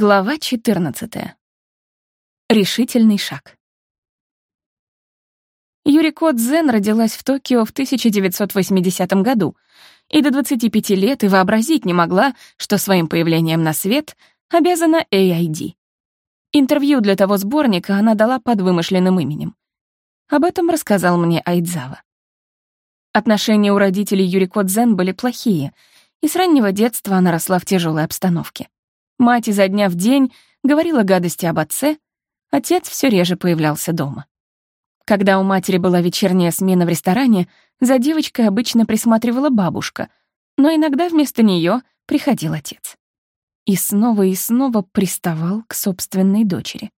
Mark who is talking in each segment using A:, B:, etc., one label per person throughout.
A: Глава 14. Решительный шаг. Юрико Дзен родилась в Токио в 1980 году и до 25 лет и вообразить не могла, что своим появлением на свет обязана AID. Интервью для того сборника она дала под вымышленным именем. Об этом рассказал мне Айдзава. Отношения у родителей Юрико Дзен были плохие, и с раннего детства она росла в тяжелой обстановке. Мать изо дня в день говорила гадости об отце, отец все реже появлялся дома. Когда у матери была вечерняя смена в ресторане, за девочкой обычно присматривала бабушка, но иногда вместо нее приходил отец. И снова и снова приставал к собственной дочери.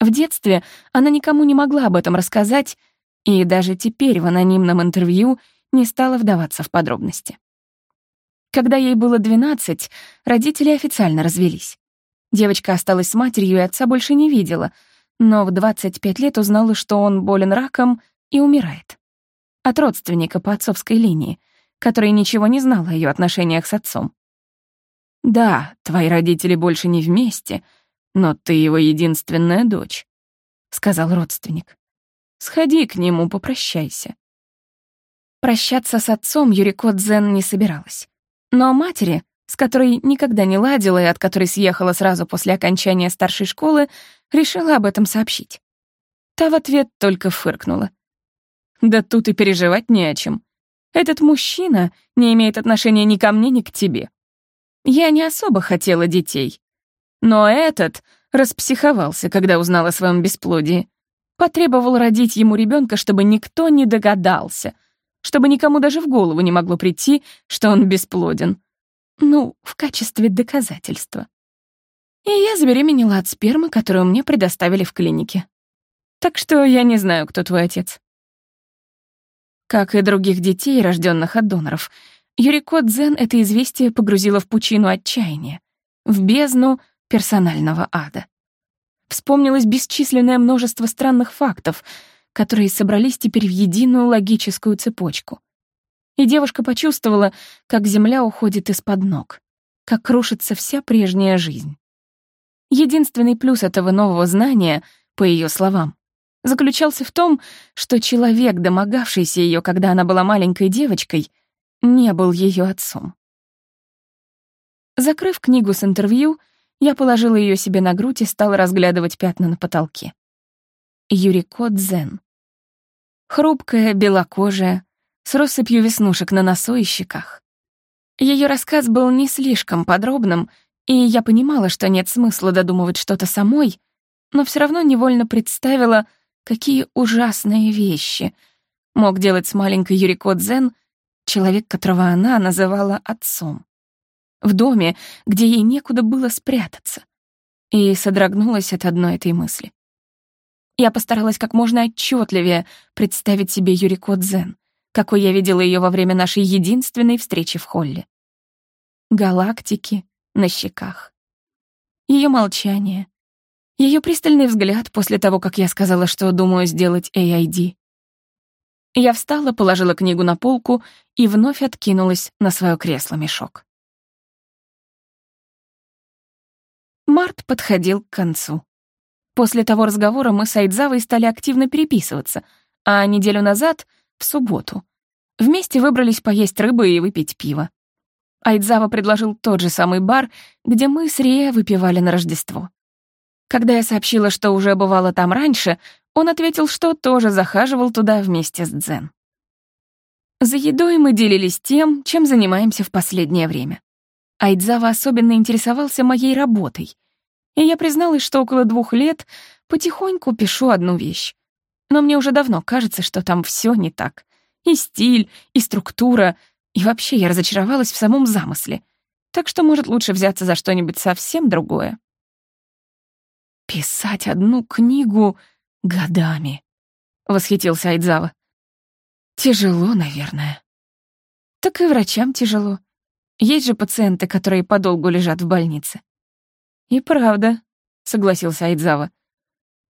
A: В детстве она никому не могла об этом рассказать, и даже теперь в анонимном интервью не стала вдаваться в подробности. Когда ей было 12, родители официально развелись. Девочка осталась с матерью и отца больше не видела, но в 25 лет узнала, что он болен раком и умирает. От родственника по отцовской линии, который ничего не знал о ее отношениях с отцом. «Да, твои родители больше не вместе, но ты его единственная дочь», — сказал родственник. «Сходи к нему, попрощайся». Прощаться с отцом Юрико Дзен не собиралась. Но матери, с которой никогда не ладила и от которой съехала сразу после окончания старшей школы, решила об этом сообщить. Та в ответ только фыркнула. «Да тут и переживать не о чем. Этот мужчина не имеет отношения ни ко мне, ни к тебе. Я не особо хотела детей. Но этот распсиховался, когда узнал о своем бесплодии. Потребовал родить ему ребенка, чтобы никто не догадался, чтобы никому даже в голову не могло прийти, что он бесплоден. Ну, в качестве доказательства. И я забеременела от спермы, которую мне предоставили в клинике. Так что я не знаю, кто твой отец. Как и других детей, рожденных от доноров, Юрико Дзен это известие погрузило в пучину отчаяния, в бездну персонального ада. Вспомнилось бесчисленное множество странных фактов — которые собрались теперь в единую логическую цепочку. И девушка почувствовала, как земля уходит из-под ног, как крушится вся прежняя жизнь. Единственный плюс этого нового знания, по ее словам, заключался в том, что человек, домогавшийся ее, когда она была маленькой девочкой, не был ее отцом. Закрыв книгу с интервью, я положила ее себе на грудь и стала разглядывать пятна на потолке. Юрико Дзен. Хрупкая, белокожая, с россыпью веснушек на носу и щеках. Ее рассказ был не слишком подробным, и я понимала, что нет смысла додумывать что-то самой, но все равно невольно представила, какие ужасные вещи мог делать с маленькой Юрико Дзен человек, которого она называла отцом. В доме, где ей некуда было спрятаться. И содрогнулась от одной этой мысли. Я постаралась как можно отчетливее представить себе Юрико Дзен, какой я видела ее во время нашей единственной встречи в холле. Галактики на щеках. Ее молчание. Ее пристальный взгляд после того, как я сказала, что думаю сделать AID. Я встала, положила книгу на полку и вновь откинулась на свое кресло-мешок. Март подходил к концу. После того разговора мы с Айдзавой стали активно переписываться, а неделю назад, в субботу, вместе выбрались поесть рыбы и выпить пиво. Айдзава предложил тот же самый бар, где мы с Рия выпивали на Рождество. Когда я сообщила, что уже бывала там раньше, он ответил, что тоже захаживал туда вместе с Дзен. За едой мы делились тем, чем занимаемся в последнее время. Айдзава особенно интересовался моей работой, и я призналась, что около двух лет потихоньку пишу одну вещь. Но мне уже давно кажется, что там все не так. И стиль, и структура, и вообще я разочаровалась в самом замысле. Так что, может, лучше взяться за что-нибудь совсем другое. «Писать одну книгу годами», — восхитился Айдзава. «Тяжело, наверное». «Так и врачам тяжело. Есть же пациенты, которые подолгу лежат в больнице. «И правда», — согласился Айдзава.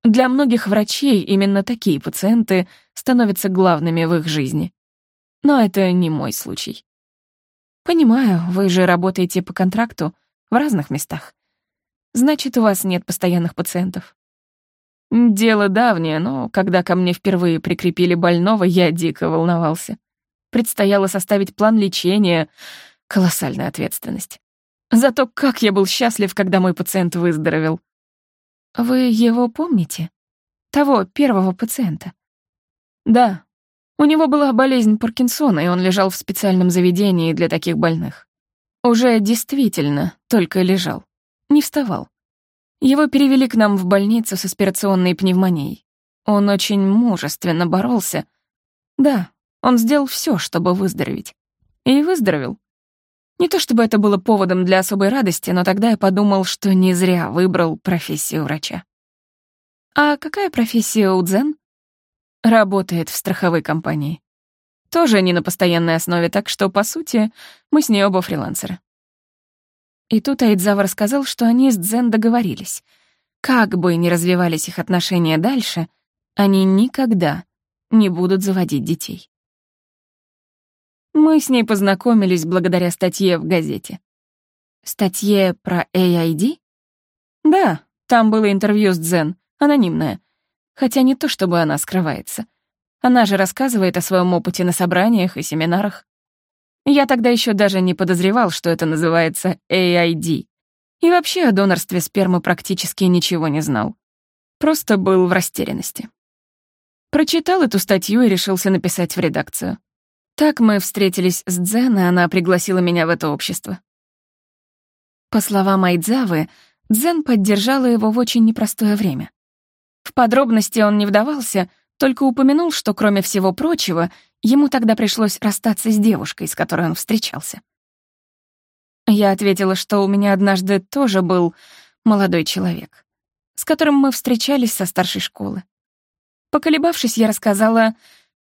A: «Для многих врачей именно такие пациенты становятся главными в их жизни. Но это не мой случай. Понимаю, вы же работаете по контракту в разных местах. Значит, у вас нет постоянных пациентов. Дело давнее, но когда ко мне впервые прикрепили больного, я дико волновался. Предстояло составить план лечения. Колоссальная ответственность. Зато как я был счастлив, когда мой пациент выздоровел. Вы его помните? Того первого пациента? Да. У него была болезнь Паркинсона, и он лежал в специальном заведении для таких больных. Уже действительно только лежал. Не вставал. Его перевели к нам в больницу с аспирационной пневмонией. Он очень мужественно боролся. Да, он сделал все, чтобы выздороветь. И выздоровел. Не то чтобы это было поводом для особой радости, но тогда я подумал, что не зря выбрал профессию врача. А какая профессия у Дзен? Работает в страховой компании. Тоже не на постоянной основе, так что, по сути, мы с ней оба фрилансеры. И тут Айдзава рассказал, что они с Дзен договорились. Как бы ни развивались их отношения дальше, они никогда не будут заводить детей. Мы с ней познакомились благодаря статье в газете. Статье про AID? Да, там было интервью с Дзен, анонимное. Хотя не то, чтобы она скрывается. Она же рассказывает о своем опыте на собраниях и семинарах. Я тогда еще даже не подозревал, что это называется AID. И вообще о донорстве спермы практически ничего не знал. Просто был в растерянности. Прочитал эту статью и решился написать в редакцию. Так мы встретились с Дзен, и она пригласила меня в это общество. По словам Айдзавы, Дзен поддержала его в очень непростое время. В подробности он не вдавался, только упомянул, что, кроме всего прочего, ему тогда пришлось расстаться с девушкой, с которой он встречался. Я ответила, что у меня однажды тоже был молодой человек, с которым мы встречались со старшей школы. Поколебавшись, я рассказала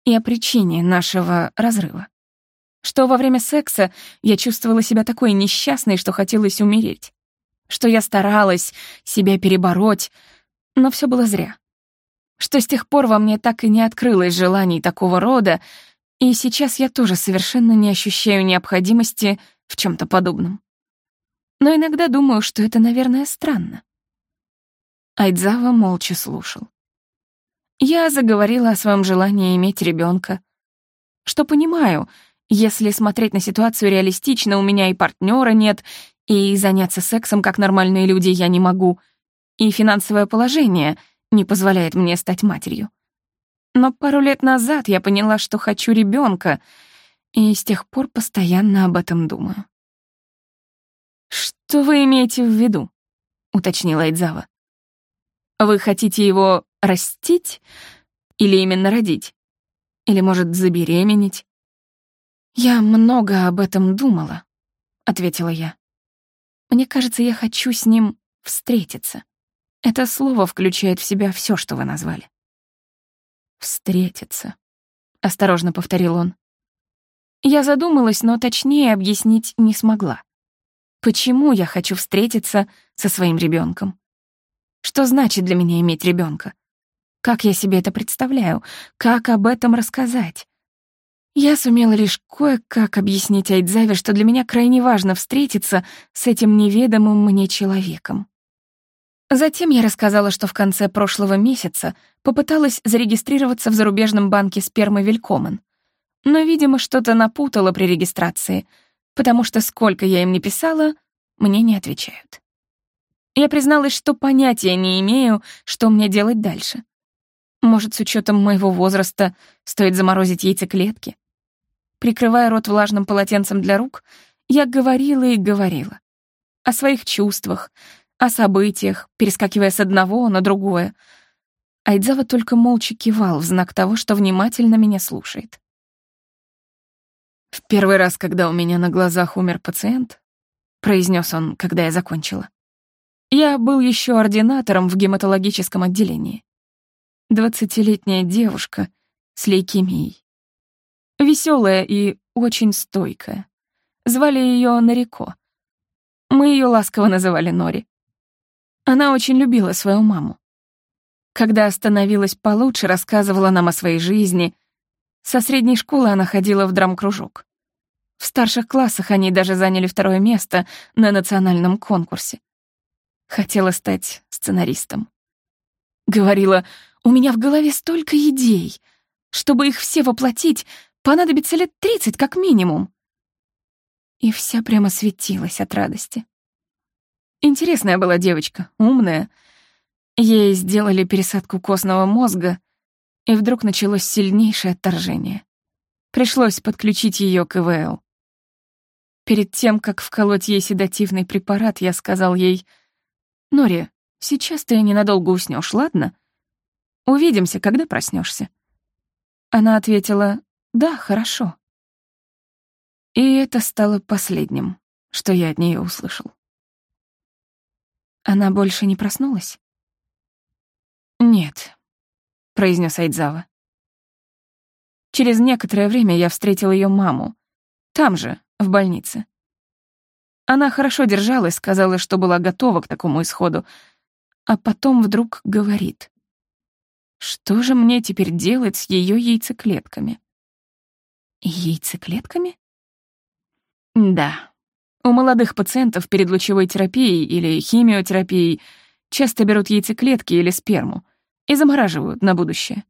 A: и о причине нашего разрыва. Что во время секса я чувствовала себя такой несчастной, что хотелось умереть. Что я старалась себя перебороть, но все было зря что с тех пор во мне так и не открылось желаний такого рода, и сейчас я тоже совершенно не ощущаю необходимости в чем то подобном. Но иногда думаю, что это, наверное, странно. Айдзава молча слушал. Я заговорила о своем желании иметь ребенка, что понимаю, если смотреть на ситуацию реалистично, у меня и партнера нет, и заняться сексом как нормальные люди я не могу, и финансовое положение — не позволяет мне стать матерью. Но пару лет назад я поняла, что хочу ребенка, и с тех пор постоянно об этом думаю. «Что вы имеете в виду?» — уточнила Айдзава. «Вы хотите его растить или именно родить? Или, может, забеременеть?» «Я много об этом думала», — ответила я. «Мне кажется, я хочу с ним встретиться. Это слово включает в себя все, что вы назвали. «Встретиться», — осторожно повторил он. Я задумалась, но точнее объяснить не смогла. Почему я хочу встретиться со своим ребенком? Что значит для меня иметь ребенка? Как я себе это представляю? Как об этом рассказать? Я сумела лишь кое-как объяснить Айдзаве, что для меня крайне важно встретиться с этим неведомым мне человеком. Затем я рассказала, что в конце прошлого месяца попыталась зарегистрироваться в зарубежном банке спермы Вилькомен. Но, видимо, что-то напутала при регистрации, потому что сколько я им не писала, мне не отвечают. Я призналась, что понятия не имею, что мне делать дальше. Может, с учетом моего возраста стоит заморозить яйцеклетки? Прикрывая рот влажным полотенцем для рук, я говорила и говорила. О своих чувствах, о событиях, перескакивая с одного на другое. Айдзава только молча кивал в знак того, что внимательно меня слушает. «В первый раз, когда у меня на глазах умер пациент», — произнес он, когда я закончила, я был еще ординатором в гематологическом отделении. Двадцатилетняя девушка с лейкемией. Веселая и очень стойкая. Звали ее Нарико. Мы ее ласково называли Нори. Она очень любила свою маму. Когда становилась получше, рассказывала нам о своей жизни. Со средней школы она ходила в драм-кружок. В старших классах они даже заняли второе место на национальном конкурсе. Хотела стать сценаристом. Говорила, у меня в голове столько идей. Чтобы их все воплотить, понадобится лет тридцать как минимум. И вся прямо светилась от радости. Интересная была девочка, умная. Ей сделали пересадку костного мозга, и вдруг началось сильнейшее отторжение. Пришлось подключить ее к ИВЛ. Перед тем, как вколоть ей седативный препарат, я сказал ей, «Нори, сейчас ты ненадолго уснешь, ладно? Увидимся, когда проснешься. Она ответила, «Да, хорошо». И это стало последним, что я от нее услышал. Она больше не проснулась? «Нет», — произнес Айдзава. Через некоторое время я встретил ее маму. Там же, в больнице. Она хорошо держалась, сказала, что была готова к такому исходу, а потом вдруг говорит. Что же мне теперь делать с ее яйцеклетками? Яйцеклетками? Да. У молодых пациентов перед лучевой терапией или химиотерапией часто берут яйцеклетки или сперму и замораживают на будущее.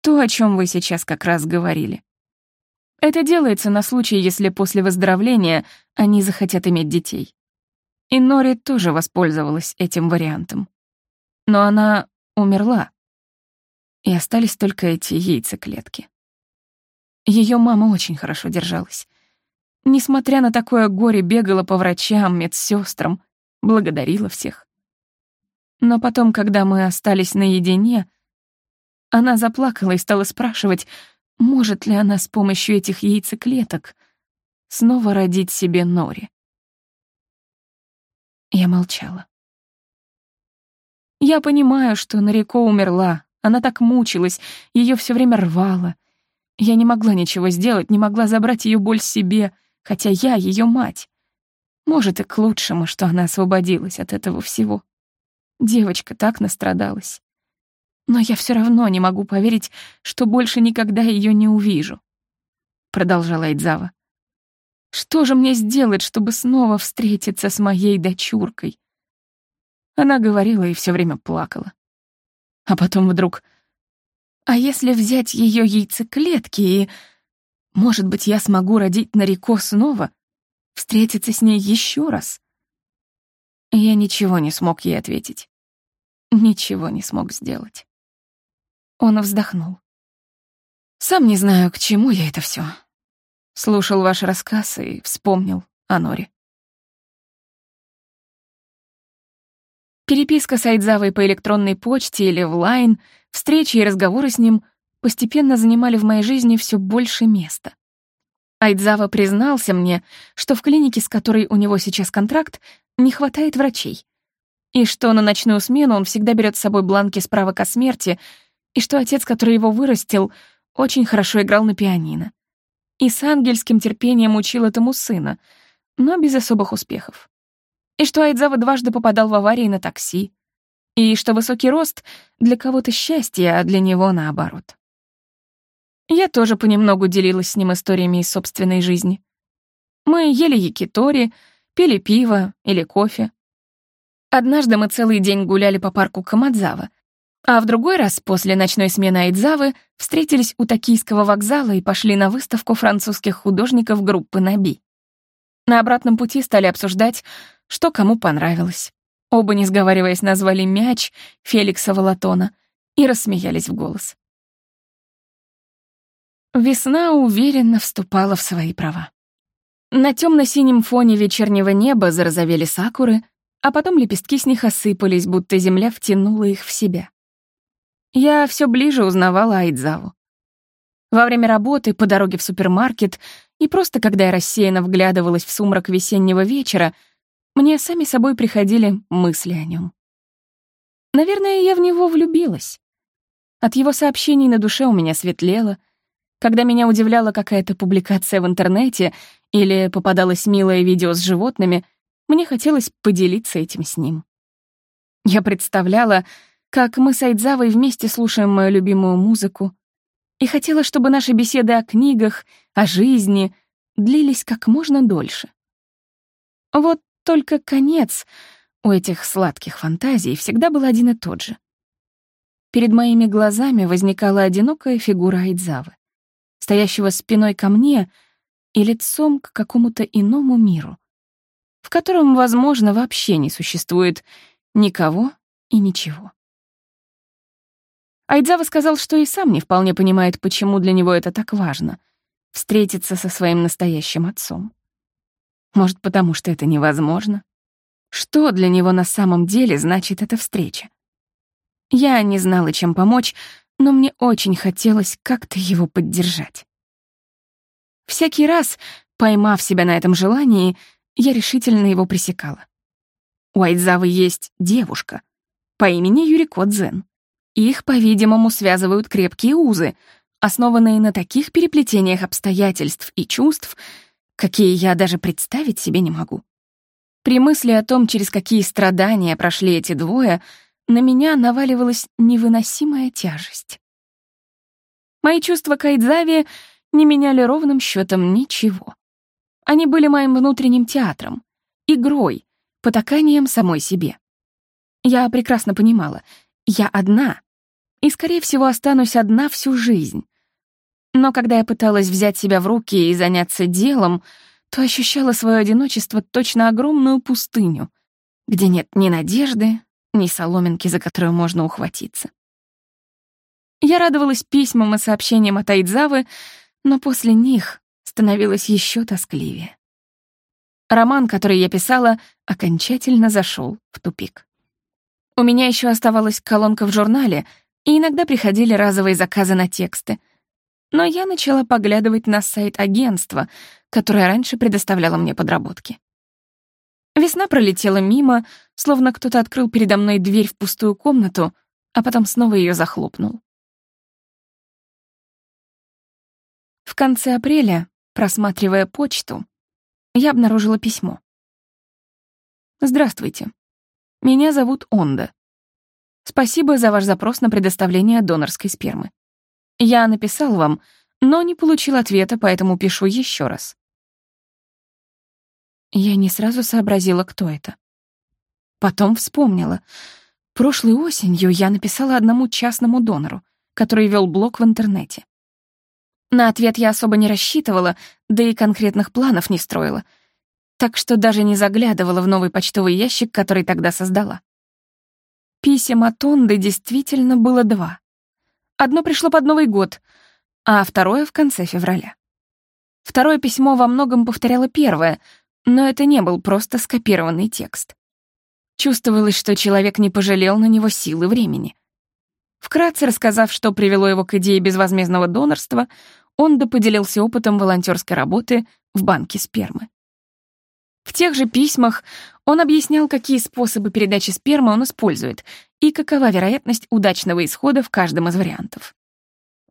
A: То, о чем вы сейчас как раз говорили. Это делается на случай, если после выздоровления они захотят иметь детей. И Нори тоже воспользовалась этим вариантом. Но она умерла. И остались только эти яйцеклетки. Ее мама очень хорошо держалась. Несмотря на такое горе, бегала по врачам, медсестрам, благодарила всех. Но потом, когда мы остались наедине, она заплакала и стала спрашивать, может ли она с помощью этих яйцеклеток снова родить себе Нори. Я молчала. Я понимаю, что Нарико умерла, она так мучилась, ее все время рвало. Я не могла ничего сделать, не могла забрать ее боль себе, хотя я ее мать. Может, и к лучшему, что она освободилась от этого всего. Девочка так настрадалась. Но я все равно не могу поверить, что больше никогда ее не увижу. Продолжала Эйдзава. Что же мне сделать, чтобы снова встретиться с моей дочуркой? Она говорила и все время плакала. А потом вдруг... А если взять ее яйцеклетки и... Может быть, я смогу родить Нарико снова? Встретиться с ней еще раз? Я ничего не смог ей ответить. Ничего не смог сделать. Он вздохнул. Сам не знаю, к чему я это все. Слушал ваш рассказ и вспомнил о Норе. Переписка с Айдзавой по электронной почте или в лайн, встречи и разговоры с ним постепенно занимали в моей жизни все больше места. Айдзава признался мне, что в клинике, с которой у него сейчас контракт, не хватает врачей, и что на ночную смену он всегда берет с собой бланки справок о смерти и что отец, который его вырастил, очень хорошо играл на пианино. И с ангельским терпением учил этому сына, но без особых успехов. И что Айдзава дважды попадал в аварии на такси. И что высокий рост для кого-то счастье, а для него наоборот. Я тоже понемногу делилась с ним историями из собственной жизни. Мы ели якитори, пили пиво или кофе. Однажды мы целый день гуляли по парку Камадзава, а в другой раз, после ночной смены Айдзавы, встретились у Токийского вокзала и пошли на выставку французских художников группы Наби. На обратном пути стали обсуждать, что кому понравилось. Оба, не сговариваясь, назвали мяч Феликса Волотона и рассмеялись в голос. Весна уверенно вступала в свои права. На темно-синем фоне вечернего неба зарозовели сакуры, а потом лепестки с них осыпались, будто земля втянула их в себя. Я все ближе узнавала Айдзаву. Во время работы, по дороге в супермаркет и просто когда я рассеянно вглядывалась в сумрак весеннего вечера, мне сами собой приходили мысли о нем. Наверное, я в него влюбилась. От его сообщений на душе у меня светлело. Когда меня удивляла какая-то публикация в интернете или попадалось милое видео с животными, мне хотелось поделиться этим с ним. Я представляла, как мы с Айдзавой вместе слушаем мою любимую музыку, и хотела, чтобы наши беседы о книгах, о жизни длились как можно дольше. Вот только конец у этих сладких фантазий всегда был один и тот же. Перед моими глазами возникала одинокая фигура Айдзавы, стоящего спиной ко мне и лицом к какому-то иному миру, в котором, возможно, вообще не существует никого и ничего. Айдзава сказал, что и сам не вполне понимает, почему для него это так важно — встретиться со своим настоящим отцом. Может, потому что это невозможно? Что для него на самом деле значит эта встреча? Я не знала, чем помочь, но мне очень хотелось как-то его поддержать. Всякий раз, поймав себя на этом желании, я решительно его пресекала. У Айдзавы есть девушка по имени Юрико Дзен. Их, по-видимому, связывают крепкие узы, основанные на таких переплетениях обстоятельств и чувств, какие я даже представить себе не могу. При мысли о том, через какие страдания прошли эти двое, на меня наваливалась невыносимая тяжесть. Мои чувства к Айдзаве не меняли ровным счетом ничего. Они были моим внутренним театром, игрой, потаканием самой себе. Я прекрасно понимала, я одна, и, скорее всего, останусь одна всю жизнь. Но когда я пыталась взять себя в руки и заняться делом, то ощущала свое одиночество точно огромную пустыню, где нет ни надежды, ни соломинки, за которую можно ухватиться. Я радовалась письмам и сообщениям от Айдзавы, но после них становилось еще тоскливее. Роман, который я писала, окончательно зашел в тупик. У меня еще оставалась колонка в журнале, и иногда приходили разовые заказы на тексты. Но я начала поглядывать на сайт агентства, которое раньше предоставляло мне подработки. Весна пролетела мимо, словно кто-то открыл передо мной дверь в пустую комнату, а потом снова ее захлопнул. В конце апреля, просматривая почту, я обнаружила письмо. «Здравствуйте. Меня зовут Онда. Спасибо за ваш запрос на предоставление донорской спермы. Я написал вам, но не получил ответа, поэтому пишу еще раз. Я не сразу сообразила, кто это. Потом вспомнила. Прошлой осенью я написала одному частному донору, который вел блог в интернете. На ответ я особо не рассчитывала, да и конкретных планов не строила — так что даже не заглядывала в новый почтовый ящик, который тогда создала. Писем от Онды действительно было два. Одно пришло под Новый год, а второе — в конце февраля. Второе письмо во многом повторяло первое, но это не был просто скопированный текст. Чувствовалось, что человек не пожалел на него силы времени. Вкратце рассказав, что привело его к идее безвозмездного донорства, он поделился опытом волонтерской работы в банке спермы. В тех же письмах он объяснял, какие способы передачи спермы он использует и какова вероятность удачного исхода в каждом из вариантов.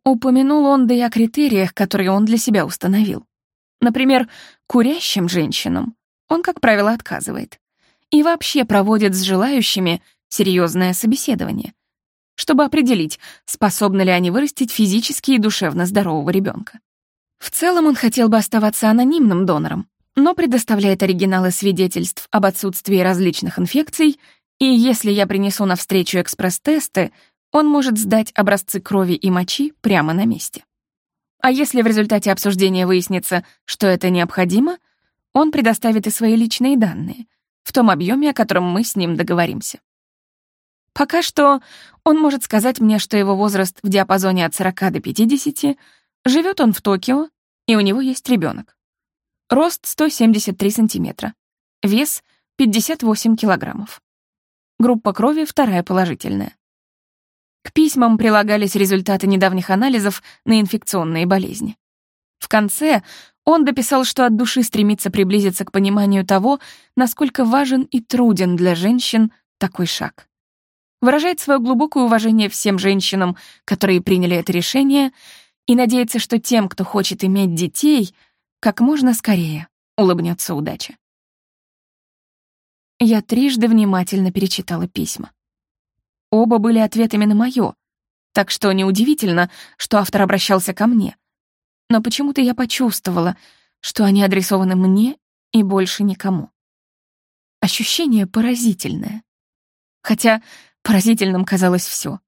A: Упомянул он да и о критериях, которые он для себя установил. Например, курящим женщинам он, как правило, отказывает. И вообще проводит с желающими серьезное собеседование, чтобы определить, способны ли они вырастить физически и душевно здорового ребенка. В целом он хотел бы оставаться анонимным донором, но предоставляет оригиналы свидетельств об отсутствии различных инфекций, и если я принесу на встречу экспресс-тесты, он может сдать образцы крови и мочи прямо на месте. А если в результате обсуждения выяснится, что это необходимо, он предоставит и свои личные данные, в том объеме, о котором мы с ним договоримся. Пока что он может сказать мне, что его возраст в диапазоне от 40 до 50, живет он в Токио, и у него есть ребенок. Рост 173 сантиметра. Вес 58 килограммов. Группа крови вторая положительная. К письмам прилагались результаты недавних анализов на инфекционные болезни. В конце он дописал, что от души стремится приблизиться к пониманию того, насколько важен и труден для женщин такой шаг. Выражает свое глубокое уважение всем женщинам, которые приняли это решение, и надеется, что тем, кто хочет иметь детей — как можно скорее улыбнется удача. Я трижды внимательно перечитала письма. Оба были ответами на моё, так что неудивительно, что автор обращался ко мне. Но почему-то я почувствовала, что они адресованы мне и больше никому. ощущение поразительное. Хотя поразительным казалось все.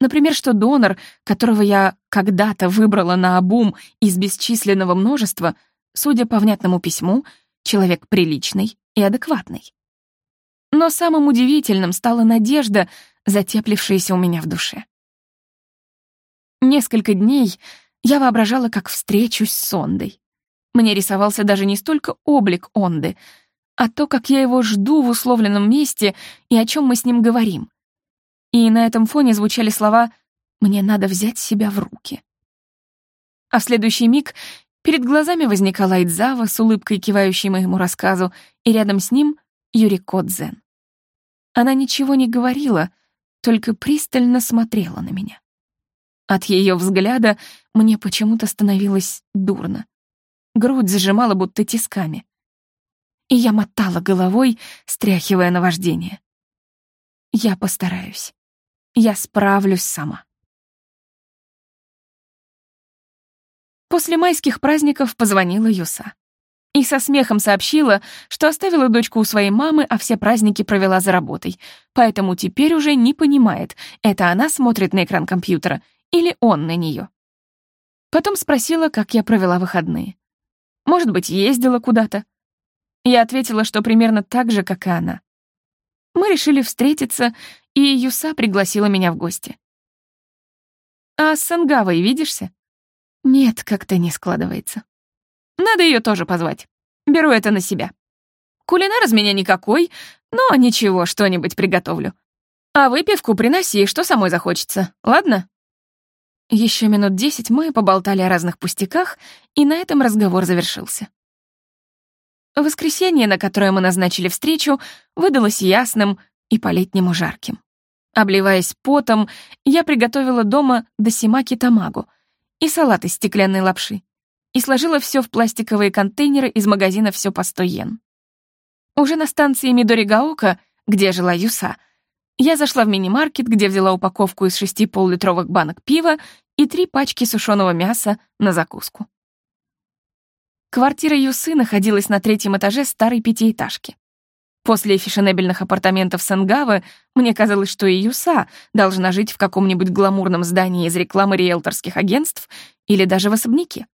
A: Например, что донор, которого я когда-то выбрала на обум из бесчисленного множества, судя по внятному письму, человек приличный и адекватный. Но самым удивительным стала надежда, затеплившаяся у меня в душе. Несколько дней я воображала, как встречусь с Ондой. Мне рисовался даже не столько облик Онды, а то, как я его жду в условленном месте и о чем мы с ним говорим. И на этом фоне звучали слова «мне надо взять себя в руки». А в следующий миг перед глазами возникала Айдзава с улыбкой, кивающей моему рассказу, и рядом с ним Юрико Дзен. Она ничего не говорила, только пристально смотрела на меня. От ее взгляда мне почему-то становилось дурно. Грудь зажимала будто тисками. И я мотала головой, стряхивая наваждение. Я постараюсь. Я справлюсь сама. После майских праздников позвонила Юса. И со смехом сообщила, что оставила дочку у своей мамы, а все праздники провела за работой. Поэтому теперь уже не понимает, это она смотрит на экран компьютера или он на нее. Потом спросила, как я провела выходные. Может быть, ездила куда-то. Я ответила, что примерно так же, как и она. Мы решили встретиться, и Юса пригласила меня в гости. «А с Сангавой видишься?» «Нет, как-то не складывается». «Надо ее тоже позвать. Беру это на себя. Кулинар из меня никакой, но ничего, что-нибудь приготовлю. А выпивку приноси, что самой захочется, ладно?» Еще минут десять мы поболтали о разных пустяках, и на этом разговор завершился. Воскресенье, на которое мы назначили встречу, выдалось ясным и по-летнему жарким. Обливаясь потом, я приготовила дома досимаки тамагу и салат из стеклянной лапши и сложила все в пластиковые контейнеры из магазина «Все по 100 йен». Уже на станции Мидоригаока, где жила Юса, я зашла в мини-маркет, где взяла упаковку из шести поллитровых банок пива и три пачки сушеного мяса на закуску. Квартира Юсы находилась на третьем этаже старой пятиэтажки. После фешенебельных апартаментов Сенгавы мне казалось, что и Юса должна жить в каком-нибудь гламурном здании из рекламы риэлторских агентств или даже в особняке.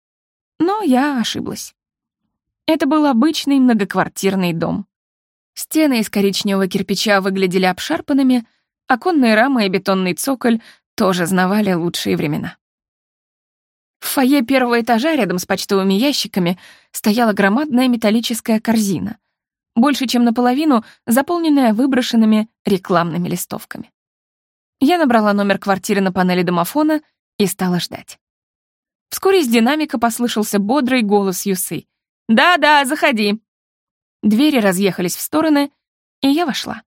A: Но я ошиблась. Это был обычный многоквартирный дом. Стены из коричневого кирпича выглядели обшарпанными, оконные рамы и бетонный цоколь тоже знавали лучшие времена. В фойе первого этажа рядом с почтовыми ящиками стояла громадная металлическая корзина, больше чем наполовину заполненная выброшенными рекламными листовками. Я набрала номер квартиры на панели домофона и стала ждать. Вскоре из динамика послышался бодрый голос Юсы. «Да-да, заходи!» Двери разъехались в стороны, и я вошла.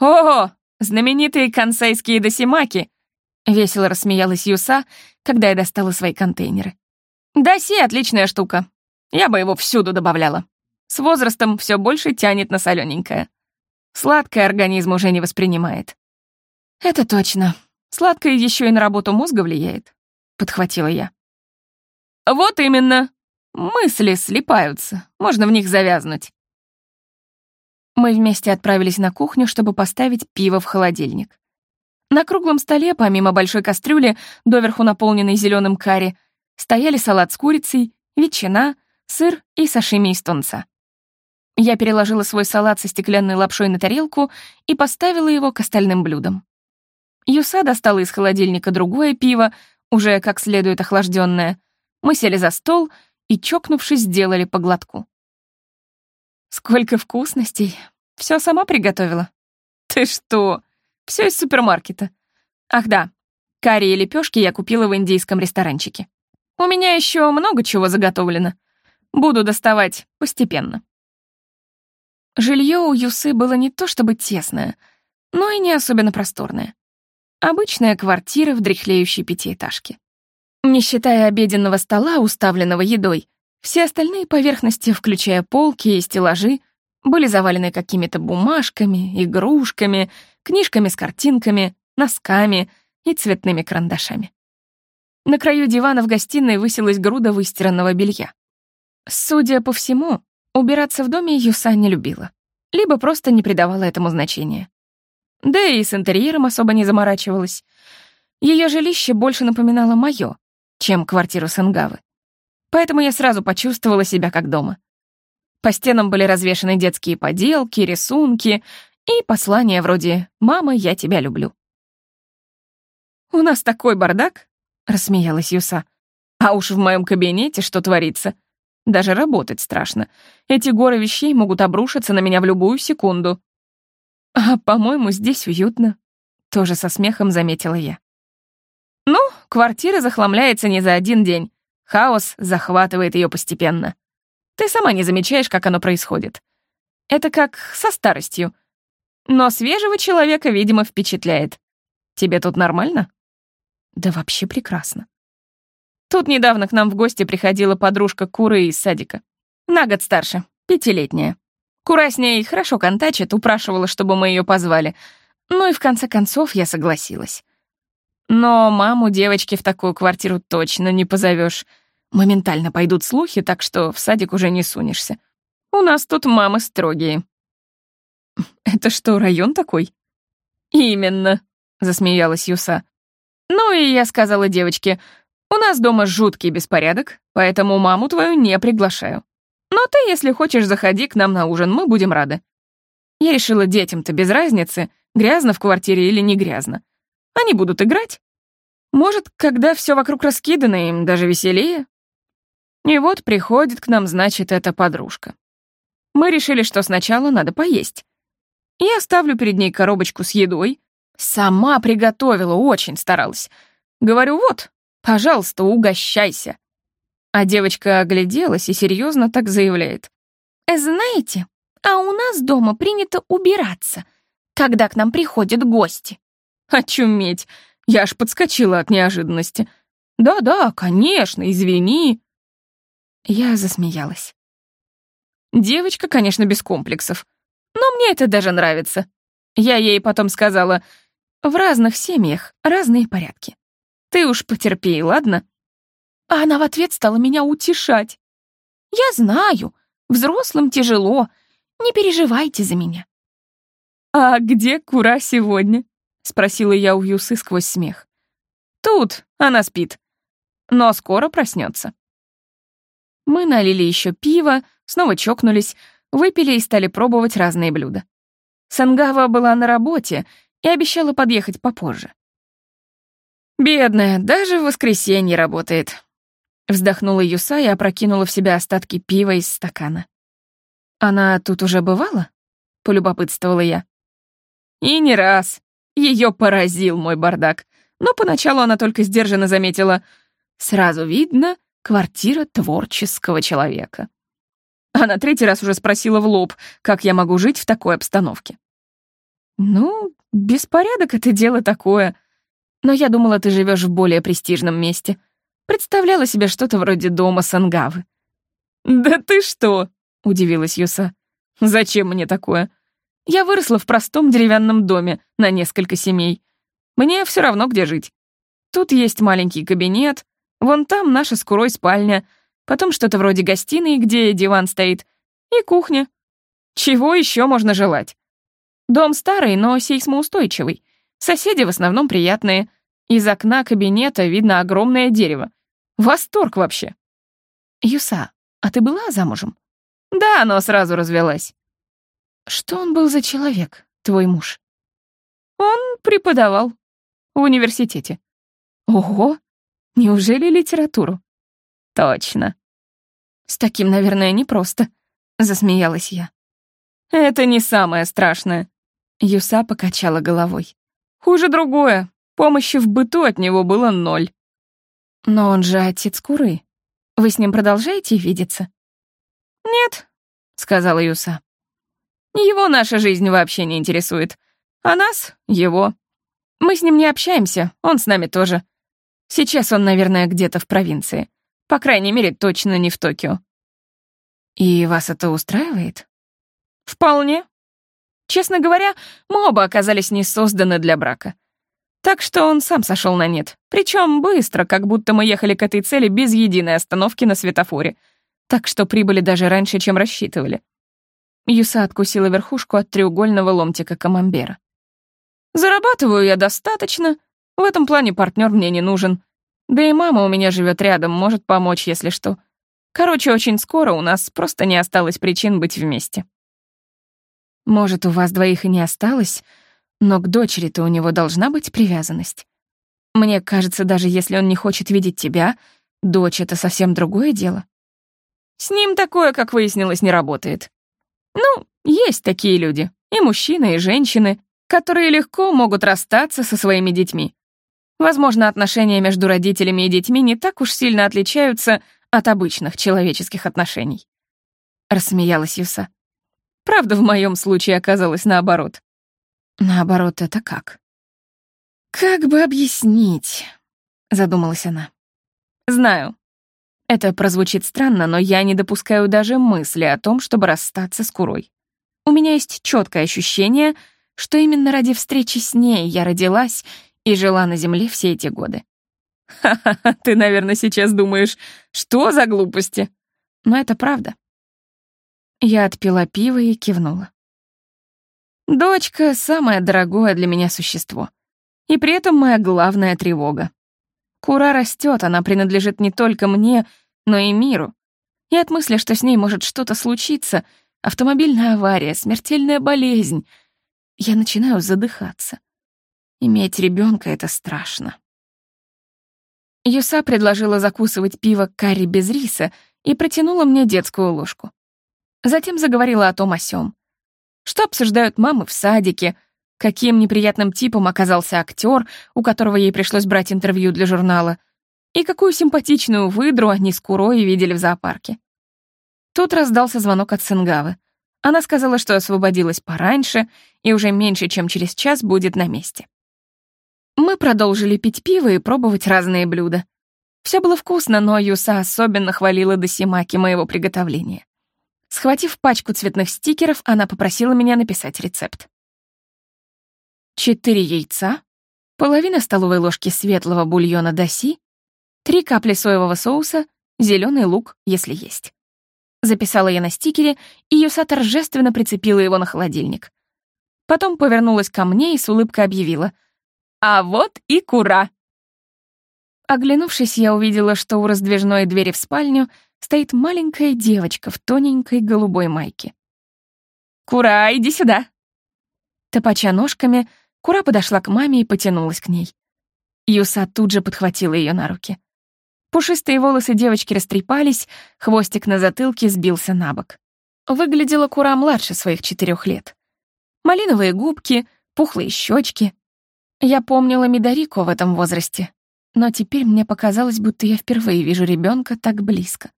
A: «О, знаменитые консейские досимаки!» — весело рассмеялась Юса, когда я достала свои контейнеры. «Доси — отличная штука. Я бы его всюду добавляла. С возрастом все больше тянет на солененькое. Сладкое организм уже не воспринимает». «Это точно. Сладкое еще и на работу мозга влияет», — подхватила я. «Вот именно», Мысли слипаются, можно в них завязнуть. Мы вместе отправились на кухню, чтобы поставить пиво в холодильник. На круглом столе, помимо большой кастрюли, доверху наполненной зеленым карри, стояли салат с курицей, ветчина, сыр и сашими из тунца. Я переложила свой салат со стеклянной лапшой на тарелку и поставила его к остальным блюдам. Юса достала из холодильника другое пиво, уже как следует охлажденное. Мы сели за стол — и, чокнувшись, сделали по глотку. «Сколько вкусностей! Все сама приготовила?» «Ты что? Все из супермаркета. Ах да, карри и лепешки я купила в индийском ресторанчике. У меня еще много чего заготовлено. Буду доставать постепенно». Жилье у Юсы было не то чтобы тесное, но и не особенно просторное. Обычная квартира в дряхлеющей пятиэтажке. Не считая обеденного стола, уставленного едой, все остальные поверхности, включая полки и стеллажи, были завалены какими-то бумажками, игрушками, книжками с картинками, носками и цветными карандашами. На краю дивана в гостиной высилась груда выстиранного белья. Судя по всему, Убираться в доме Юса не любила. Либо просто не придавала этому значения. Да и с интерьером особо не заморачивалась. Ее жилище больше напоминало моё, чем квартиру Сенгавы. Поэтому я сразу почувствовала себя как дома. По стенам были развешаны детские поделки, рисунки и послания вроде «Мама, я тебя люблю». «У нас такой бардак», — рассмеялась Юса. «А уж в моем кабинете что творится? Даже работать страшно. Эти горы вещей могут обрушиться на меня в любую секунду. А, по-моему, здесь уютно. Тоже со смехом заметила я. Ну, квартира захламляется не за один день. Хаос захватывает ее постепенно. Ты сама не замечаешь, как оно происходит. Это как со старостью. Но свежего человека, видимо, впечатляет. Тебе тут нормально? Да вообще прекрасно. Тут недавно к нам в гости приходила подружка Куры из садика. На год старше, пятилетняя. Кура с ней хорошо контачит, упрашивала, чтобы мы ее позвали. Ну и в конце концов я согласилась. Но маму девочки в такую квартиру точно не позовешь. Моментально пойдут слухи, так что в садик уже не сунешься. У нас тут мамы строгие. «Это что, район такой?» «Именно», — засмеялась Юса. «Ну и я сказала девочке, у нас дома жуткий беспорядок, поэтому маму твою не приглашаю. Но ты, если хочешь, заходи к нам на ужин, мы будем рады. Я решила, детям-то без разницы, грязно в квартире или не грязно. Они будут играть. Может, когда все вокруг раскидано, им даже веселее. И вот приходит к нам, значит, эта подружка. Мы решили, что сначала надо поесть. Я ставлю перед ней коробочку с едой. Сама приготовила, очень старалась. Говорю, вот, Пожалуйста, угощайся». А девочка огляделась и серьезно так заявляет. «Знаете, а у нас дома принято убираться, когда к нам приходят гости». «Очуметь!» Я аж подскочила от неожиданности. «Да-да, конечно, извини». Я засмеялась. Девочка, конечно, без комплексов. Но мне это даже нравится. Я ей потом сказала, в разных семьях разные порядки. Ты уж потерпи, ладно?» А она в ответ стала меня утешать. «Я знаю, взрослым тяжело, не переживайте за меня». «А где Кура сегодня?» — спросила я у Юсы сквозь смех. «Тут, она спит, но скоро проснется. Мы налили еще пиво, снова чокнулись, выпили и стали пробовать разные блюда. Сангава была на работе и обещала подъехать попозже. «Бедная, даже в воскресенье работает», — вздохнула Юса и опрокинула в себя остатки пива из стакана. «Она тут уже бывала?» — полюбопытствовала я. «И не раз. Ее поразил мой бардак. Но поначалу она только сдержанно заметила. Сразу видно, квартира творческого человека. А на третий раз уже спросила в лоб, как я могу жить в такой обстановке. «Ну, беспорядок — это дело такое», но я думала, ты живешь в более престижном месте. Представляла себе что-то вроде дома Сангавы». «Да ты что?» — удивилась Юса. «Зачем мне такое? Я выросла в простом деревянном доме на несколько семей. Мне все равно, где жить. Тут есть маленький кабинет, вон там наша с курой спальня, потом что-то вроде гостиной, где диван стоит, и кухня. Чего еще можно желать? Дом старый, но сейсмоустойчивый. Соседи в основном приятные. Из окна кабинета видно огромное дерево. Восторг вообще. Юса, а ты была замужем? Да, но сразу развелась. Что он был за человек, твой муж? Он преподавал в университете. Ого, неужели литературу? Точно. С таким, наверное, непросто, засмеялась я. Это не самое страшное. Юса покачала головой. Хуже другое. Помощи в быту от него было ноль. Но он же отец Куры. Вы с ним продолжаете видеться? Нет, сказала Юса. Его наша жизнь вообще не интересует. А нас — его. Мы с ним не общаемся, он с нами тоже. Сейчас он, наверное, где-то в провинции. По крайней мере, точно не в Токио. И вас это устраивает? Вполне. Честно говоря, мы оба оказались не созданы для брака. Так что он сам сошел на нет. Причем быстро, как будто мы ехали к этой цели без единой остановки на светофоре. так что прибыли даже раньше, чем рассчитывали. Юса откусила верхушку от треугольного ломтика камамбера. «Зарабатываю я достаточно. В этом плане партнер мне не нужен. Да и мама у меня живет рядом, может помочь, если что. Короче, очень скоро у нас просто не осталось причин быть вместе». «Может, у вас двоих и не осталось, но к дочери-то у него должна быть привязанность. Мне кажется, даже если он не хочет видеть тебя, дочь — это совсем другое дело. С ним такое, как выяснилось, не работает. Ну, есть такие люди, и мужчины, и женщины, которые легко могут расстаться со своими детьми. Возможно, отношения между родителями и детьми не так уж сильно отличаются от обычных человеческих отношений. Рассмеялась Юса. Правда, в моем случае оказалось наоборот. Наоборот, это как? Как бы объяснить? Задумалась она. Знаю. Это прозвучит странно, но я не допускаю даже мысли о том, чтобы расстаться с Курой. У меня есть четкое ощущение, что именно ради встречи с ней я родилась и жила на Земле все эти годы. Ха-ха-ха, ты, наверное, сейчас думаешь, что за глупости? Но это правда. Я отпила пиво и кивнула. Дочка — самое дорогое для меня существо. И при этом моя главная тревога. Кура растет, она принадлежит не только мне, но и миру. И от мысли, что с ней может что-то случиться, автомобильная авария, смертельная болезнь, я начинаю задыхаться. Иметь ребенка это страшно. Юса предложила закусывать пиво карри без риса и протянула мне детскую ложку. Затем заговорила о том о сём. Что обсуждают мамы в садике, каким неприятным типом оказался актер, у которого ей пришлось брать интервью для журнала, и какую симпатичную выдру они с Курой видели в зоопарке. Тут раздался звонок от Сенгавы. Она сказала, что освободилась пораньше и уже меньше, чем через час будет на месте. Мы продолжили пить пиво и пробовать разные блюда. Все было вкусно, но Юса особенно хвалила досимаки моего приготовления. Схватив пачку цветных стикеров, она попросила меня написать рецепт. Четыре яйца, половина столовой ложки светлого бульона даси, три капли соевого соуса, зеленый лук, если есть. Записала я на стикере, и Юса торжественно прицепила его на холодильник. Потом повернулась ко мне и с улыбкой объявила. «А вот и кура!» Оглянувшись, я увидела, что у раздвижной двери в спальню стоит маленькая девочка в тоненькой голубой майке. «Кура, иди сюда!» Топача ножками, Кура подошла к маме и потянулась к ней. Юса тут же подхватила ее на руки. Пушистые волосы девочки растрепались, хвостик на затылке сбился на бок. Выглядела Кура младше своих четырех лет. Малиновые губки, пухлые щечки. Я помнила Мидарико в этом возрасте, но теперь мне показалось, будто я впервые вижу ребенка так близко.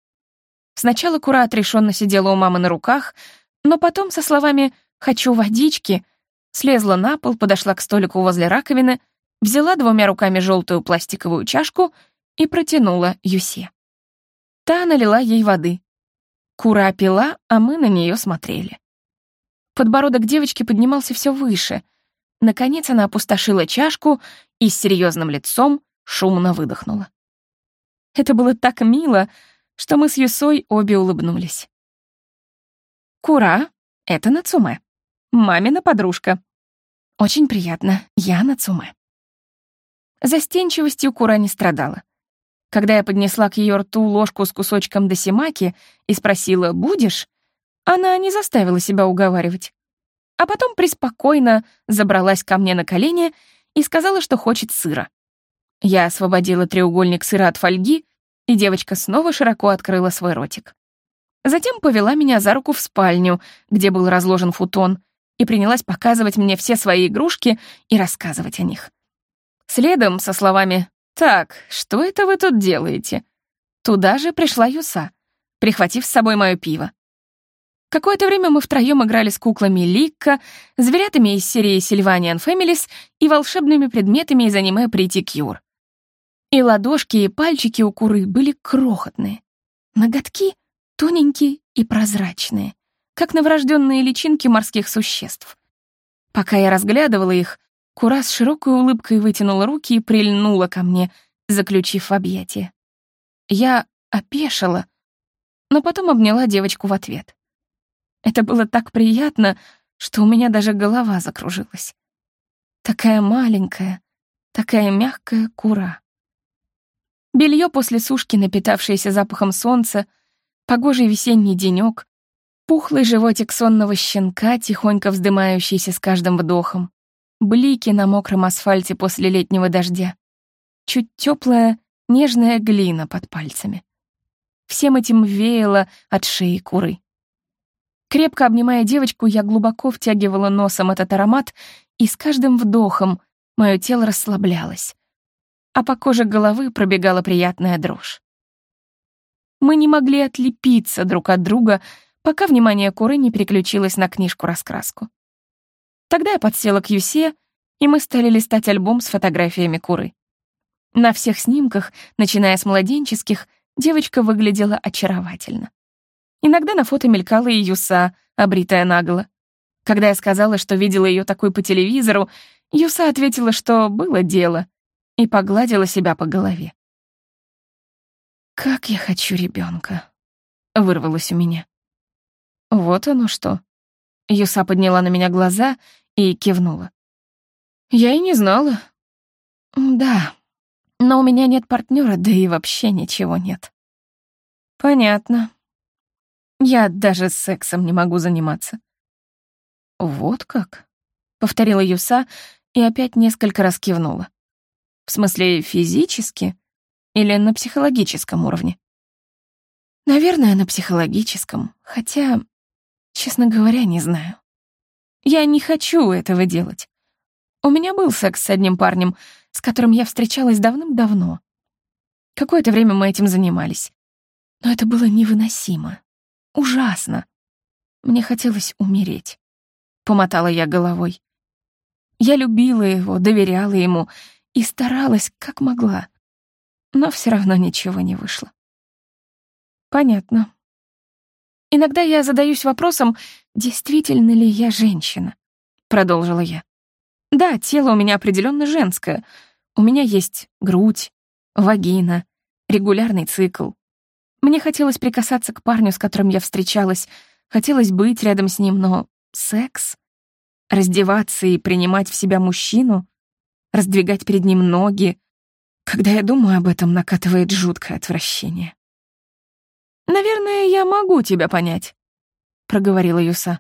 A: Сначала Кура отрешенно сидела у мамы на руках, но потом со словами «хочу водички» слезла на пол, подошла к столику возле раковины, взяла двумя руками желтую пластиковую чашку и протянула Юсе. Та налила ей воды. Кура пила, а мы на нее смотрели. Подбородок девочки поднимался все выше. Наконец она опустошила чашку и с серьезным лицом шумно выдохнула. Это было так мило, что мы с Юсой обе улыбнулись. «Кура — это Нацуме, мамина подружка. Очень приятно, я Нацуме». Застенчивостью Кура не страдала. Когда я поднесла к ее рту ложку с кусочком досимаки и спросила «будешь?», она не заставила себя уговаривать. А потом преспокойно забралась ко мне на колени и сказала, что хочет сыра. Я освободила треугольник сыра от фольги и девочка снова широко открыла свой ротик. Затем повела меня за руку в спальню, где был разложен футон, и принялась показывать мне все свои игрушки и рассказывать о них. Следом, со словами «Так, что это вы тут делаете?» Туда же пришла Юса, прихватив с собой мое пиво. Какое-то время мы втроем играли с куклами Ликка, зверятами из серии Sylvanian Families и волшебными предметами из аниме Cure. И ладошки, и пальчики у куры были крохотные. Ноготки тоненькие и прозрачные, как новорожденные личинки морских существ. Пока я разглядывала их, кура с широкой улыбкой вытянула руки и прильнула ко мне, заключив в объятия. Я опешила, но потом обняла девочку в ответ. Это было так приятно, что у меня даже голова закружилась. Такая маленькая, такая мягкая кура. Белье после сушки, напитавшееся запахом солнца, погожий весенний денек, пухлый животик сонного щенка, тихонько вздымающийся с каждым вдохом, блики на мокром асфальте после летнего дождя, чуть теплая, нежная глина под пальцами. Всем этим веяло от шеи куры. Крепко обнимая девочку, я глубоко втягивала носом этот аромат, и с каждым вдохом мое тело расслаблялось, а по коже головы пробегала приятная дрожь. Мы не могли отлепиться друг от друга, пока внимание Куры не переключилось на книжку-раскраску. Тогда я подсела к Юсе, и мы стали листать альбом с фотографиями Куры. На всех снимках, начиная с младенческих, девочка выглядела очаровательно. Иногда на фото мелькала и Юса, обритая наголо. Когда я сказала, что видела ее такой по телевизору, Юса ответила, что было дело, и погладила себя по голове. «Как я хочу ребенка, вырвалось у меня. «Вот оно что». Юса подняла на меня глаза и кивнула. «Я и не знала». «Да, но у меня нет партнера, да и вообще ничего нет». «Понятно», я даже сексом не могу заниматься. Вот как? Повторила Юса и опять несколько раз кивнула. В смысле, физически или на психологическом уровне? Наверное, на психологическом, хотя, честно говоря, не знаю. Я не хочу этого делать. У меня был секс с одним парнем, с которым я встречалась давным-давно. Какое-то время мы этим занимались. Но это было невыносимо. Ужасно. Мне хотелось умереть. Помотала я головой. Я любила его, доверяла ему и старалась, как могла. Но все равно ничего не вышло. Понятно. Иногда я задаюсь вопросом, действительно ли я женщина, продолжила я. Да, тело у меня определенно женское. У меня есть грудь, вагина, регулярный цикл. Мне хотелось прикасаться к парню, с которым я встречалась, хотелось быть рядом с ним, но секс? Раздеваться и принимать в себя мужчину? Раздвигать перед ним ноги? Когда я думаю об этом, накатывает жуткое отвращение. «Наверное, я могу тебя понять», — проговорила Юса.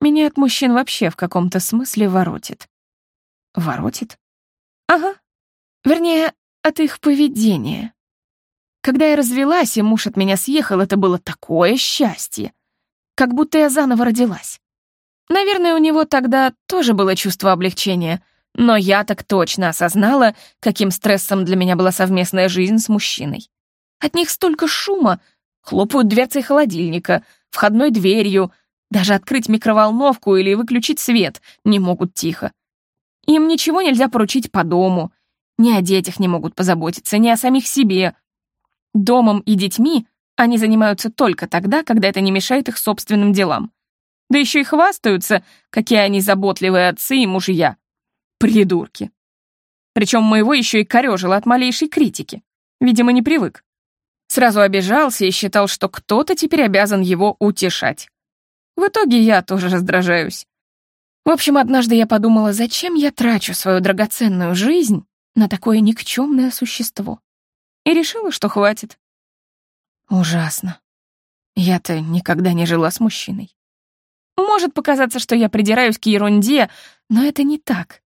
A: «Меня от мужчин вообще в каком-то смысле воротит». «Воротит?» «Ага. Вернее, от их поведения. Когда я развелась, и муж от меня съехал, это было такое счастье. Как будто я заново родилась. Наверное, у него тогда тоже было чувство облегчения, но я так точно осознала, каким стрессом для меня была совместная жизнь с мужчиной. От них столько шума, хлопают дверцей холодильника, входной дверью, даже открыть микроволновку или выключить свет не могут тихо. Им ничего нельзя поручить по дому, ни о детях не могут позаботиться, ни о самих себе, Домом и детьми они занимаются только тогда, когда это не мешает их собственным делам. Да еще и хвастаются, какие они заботливые отцы и мужья. Придурки. Причем моего еще и корежило от малейшей критики. Видимо, не привык. Сразу обижался и считал, что кто-то теперь обязан его утешать. В итоге я тоже раздражаюсь. В общем, однажды я подумала, зачем я трачу свою драгоценную жизнь на такое никчемное существо и решила, что хватит. Ужасно. Я-то никогда не жила с мужчиной. Может показаться, что я придираюсь к ерунде, но это не так.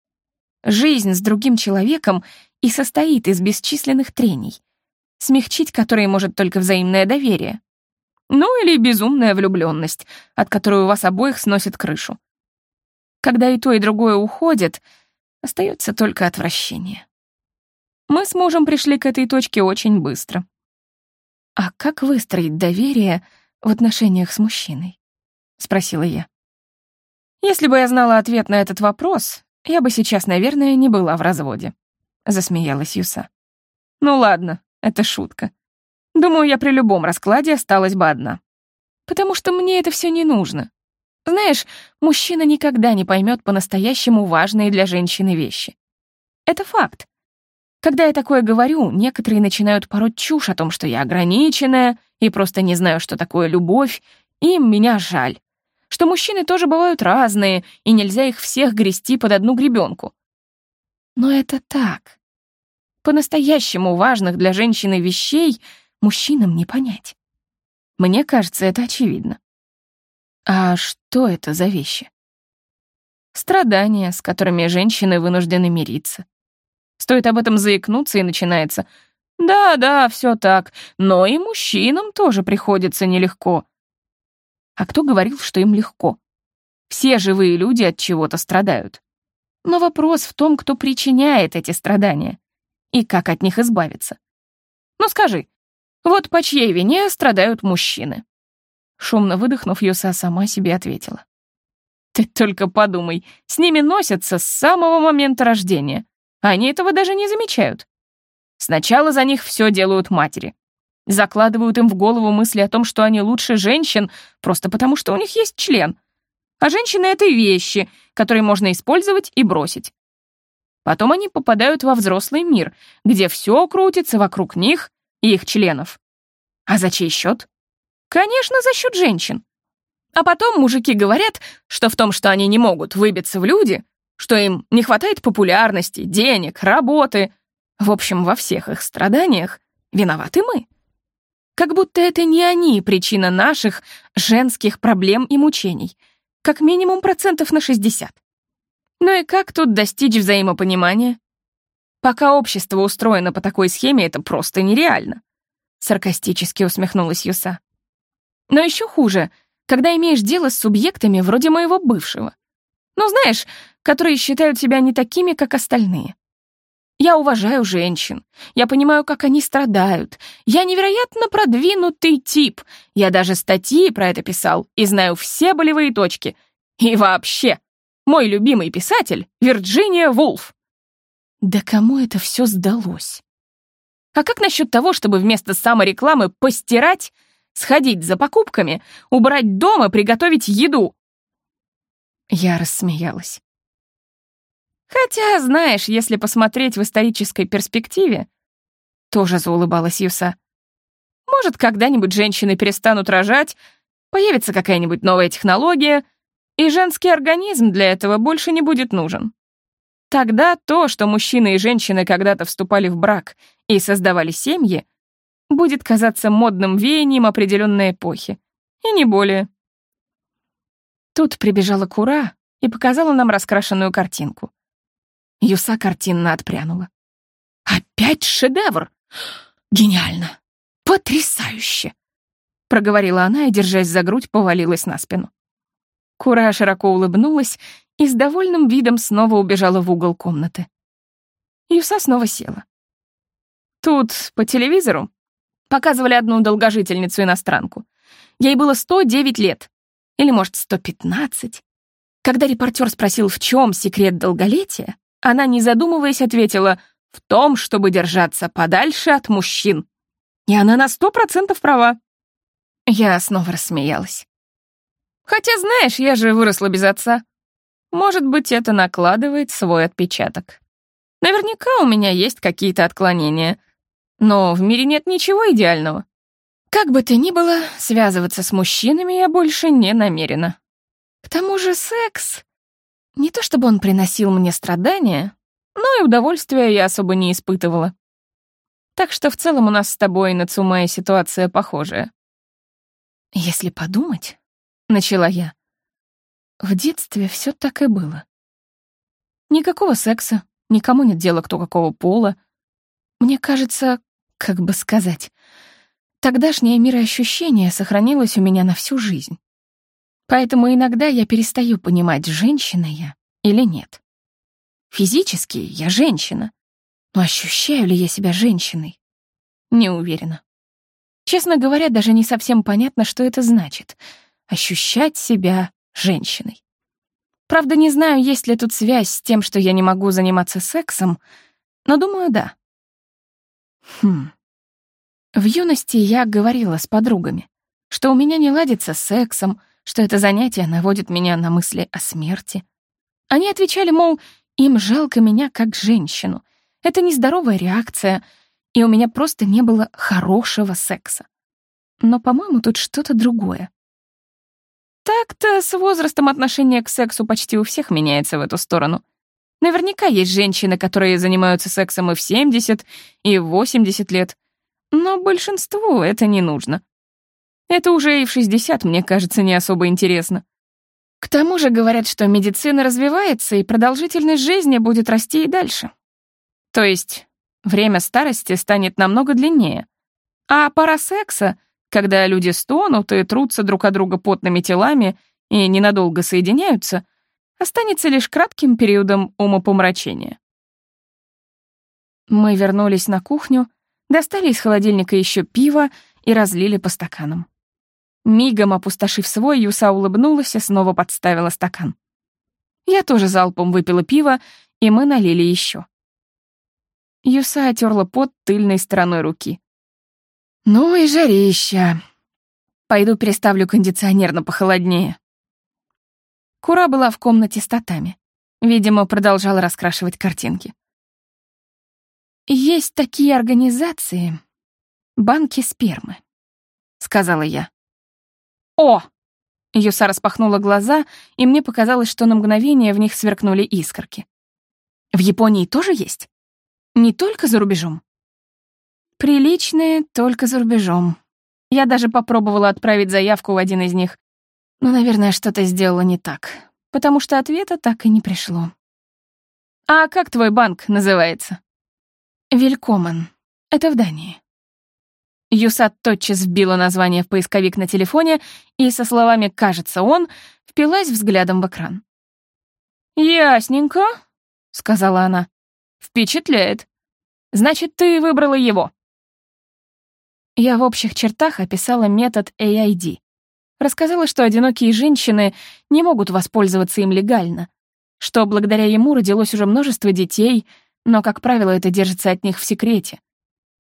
A: Жизнь с другим человеком и состоит из бесчисленных трений, смягчить которые может только взаимное доверие. Ну или безумная влюбленность, от которой у вас обоих сносит крышу. Когда и то, и другое уходит, остается только отвращение. Мы с мужем пришли к этой точке очень быстро. «А как выстроить доверие в отношениях с мужчиной?» — спросила я. «Если бы я знала ответ на этот вопрос, я бы сейчас, наверное, не была в разводе», — засмеялась Юса. «Ну ладно, это шутка. Думаю, я при любом раскладе осталась бы одна. Потому что мне это все не нужно. Знаешь, мужчина никогда не поймет по-настоящему важные для женщины вещи. Это факт. Когда я такое говорю, некоторые начинают пороть чушь о том, что я ограниченная и просто не знаю, что такое любовь, и им меня жаль. Что мужчины тоже бывают разные, и нельзя их всех грести под одну гребенку. Но это так. По-настоящему важных для женщины вещей мужчинам не понять. Мне кажется, это очевидно. А что это за вещи? Страдания, с которыми женщины вынуждены мириться. Стоит об этом заикнуться, и начинается «Да, да, все так, но и мужчинам тоже приходится нелегко». А кто говорил, что им легко? Все живые люди от чего-то страдают. Но вопрос в том, кто причиняет эти страдания и как от них избавиться. Ну скажи, вот по чьей вине страдают мужчины? Шумно выдохнув, Юса сама себе ответила. Ты только подумай, с ними носятся с самого момента рождения. Они этого даже не замечают. Сначала за них все делают матери. Закладывают им в голову мысли о том, что они лучше женщин, просто потому что у них есть член. А женщины — это вещи, которые можно использовать и бросить. Потом они попадают во взрослый мир, где все крутится вокруг них и их членов. А за чей счет? Конечно, за счет женщин. А потом мужики говорят, что в том, что они не могут выбиться в люди, что им не хватает популярности, денег, работы, в общем, во всех их страданиях виноваты мы. Как будто это не они причина наших женских проблем и мучений, как минимум процентов на 60. Ну и как тут достичь взаимопонимания? Пока общество устроено по такой схеме, это просто нереально. Саркастически усмехнулась Юса. Но еще хуже, когда имеешь дело с субъектами вроде моего бывшего. Ну, знаешь, которые считают себя не такими, как остальные. Я уважаю женщин, я понимаю, как они страдают. Я невероятно продвинутый тип. Я даже статьи про это писал и знаю все болевые точки. И вообще, мой любимый писатель — Вирджиния Вулф. Да кому это все сдалось? А как насчет того, чтобы вместо саморекламы постирать, сходить за покупками, убрать дом и приготовить еду? Я рассмеялась. Хотя, знаешь, если посмотреть в исторической перспективе, тоже заулыбалась Юса. Может, когда-нибудь женщины перестанут рожать, появится какая-нибудь новая технология, и женский организм для этого больше не будет нужен. Тогда то, что мужчины и женщины когда-то вступали в брак и создавали семьи, будет казаться модным веянием определенной эпохи. И не более. Тут прибежала Кура и показала нам раскрашенную картинку. Юса картинно отпрянула. «Опять шедевр! Гениально! Потрясающе!» Проговорила она и, держась за грудь, повалилась на спину. Кура широко улыбнулась и с довольным видом снова убежала в угол комнаты. Юса снова села. Тут по телевизору показывали одну долгожительницу-иностранку. Ей было 109 лет, или, может, 115. Когда репортер спросил, в чем секрет долголетия, она, не задумываясь, ответила «в том, чтобы держаться подальше от мужчин». И она на сто процентов права. Я снова рассмеялась. Хотя, знаешь, я же выросла без отца. Может быть, это накладывает свой отпечаток. Наверняка у меня есть какие-то отклонения. Но в мире нет ничего идеального. Как бы то ни было, связываться с мужчинами я больше не намерена. К тому же секс... Не то чтобы он приносил мне страдания, но и удовольствия я особо не испытывала. Так что в целом у нас с тобой на Цумае ситуация похожая. Если подумать, начала я. В детстве все так и было. Никакого секса, никому нет дела, кто какого пола. Мне кажется, как бы сказать, тогдашнее мироощущение сохранилось у меня на всю жизнь. Поэтому иногда я перестаю понимать, женщина я или нет. Физически я женщина, но ощущаю ли я себя женщиной? Не уверена. Честно говоря, даже не совсем понятно, что это значит — ощущать себя женщиной. Правда, не знаю, есть ли тут связь с тем, что я не могу заниматься сексом, но думаю, да. Хм. В юности я говорила с подругами, что у меня не ладится с сексом, что это занятие наводит меня на мысли о смерти. Они отвечали, мол, им жалко меня как женщину, Это нездоровая реакция, и у меня просто не было хорошего секса. Но, по-моему, тут что-то другое. Так-то с возрастом отношение к сексу почти у всех меняется в эту сторону. Наверняка есть женщины, которые занимаются сексом и в 70, и в 80 лет. Но большинству это не нужно. Это уже и в 60, мне кажется, не особо интересно. К тому же говорят, что медицина развивается, и продолжительность жизни будет расти и дальше. То есть время старости станет намного длиннее. А пора секса, когда люди стонут и трутся друг от друга потными телами и ненадолго соединяются, останется лишь кратким периодом умопомрачения. Мы вернулись на кухню, достали из холодильника еще пиво и разлили по стаканам. Мигом опустошив свой, Юса улыбнулась и снова подставила стакан. Я тоже залпом выпила пиво, и мы налили еще. Юса отерла пот тыльной стороной руки. «Ну и жарища. Пойду переставлю кондиционер на похолоднее». Кура была в комнате с татами. Видимо, продолжала раскрашивать картинки. «Есть такие организации, банки спермы», — сказала я. «О!» Юса распахнула глаза, и мне показалось, что на мгновение в них сверкнули искорки. «В Японии тоже есть? Не только за рубежом?» «Приличные только за рубежом. Я даже попробовала отправить заявку в один из них, но, наверное, что-то сделала не так, потому что ответа так и не пришло». «А как твой банк называется?» «Вилькомен. Это в Дании». Юсат тотчас вбила название в поисковик на телефоне и со словами «кажется он» впилась взглядом в экран. «Ясненько», — сказала она. «Впечатляет. Значит, ты выбрала его». Я в общих чертах описала метод AID. Рассказала, что одинокие женщины не могут воспользоваться им легально, что благодаря ему родилось уже множество детей, но, как правило, это держится от них в секрете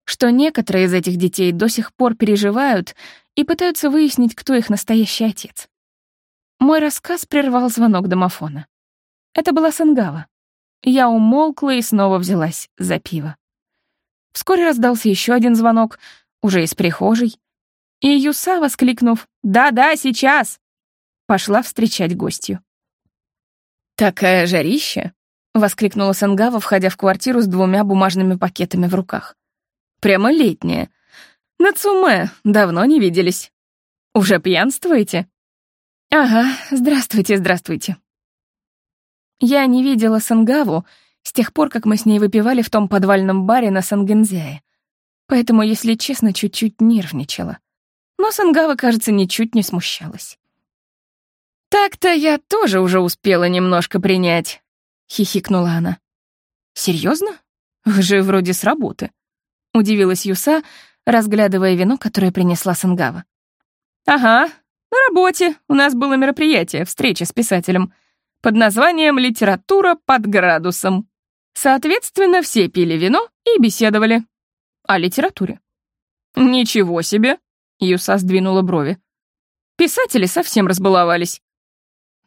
A: что некоторые из этих детей до сих пор переживают и пытаются выяснить, кто их настоящий отец. Мой рассказ прервал звонок домофона. Это была Сангава. Я умолкла и снова взялась за пиво. Вскоре раздался еще один звонок, уже из прихожей, и Юса, воскликнув «Да-да, сейчас!», пошла встречать гостью. «Такая жарища!» — воскликнула Сангава, входя в квартиру с двумя бумажными пакетами в руках. Прямо летняя. Нацуме, давно не виделись. Уже пьянствуете? Ага, здравствуйте, здравствуйте. Я не видела Сангаву с тех пор, как мы с ней выпивали в том подвальном баре на Сангензяе. Поэтому, если честно, чуть-чуть нервничала. Но Сангава, кажется, ничуть не смущалась. «Так-то я тоже уже успела немножко принять», — хихикнула она. «Серьезно? Вы же вроде с работы». — удивилась Юса, разглядывая вино, которое принесла Сангава. «Ага, на работе у нас было мероприятие, встреча с писателем, под названием «Литература под градусом». Соответственно, все пили вино и беседовали. О литературе. «Ничего себе!» — Юса сдвинула брови. «Писатели совсем разбаловались».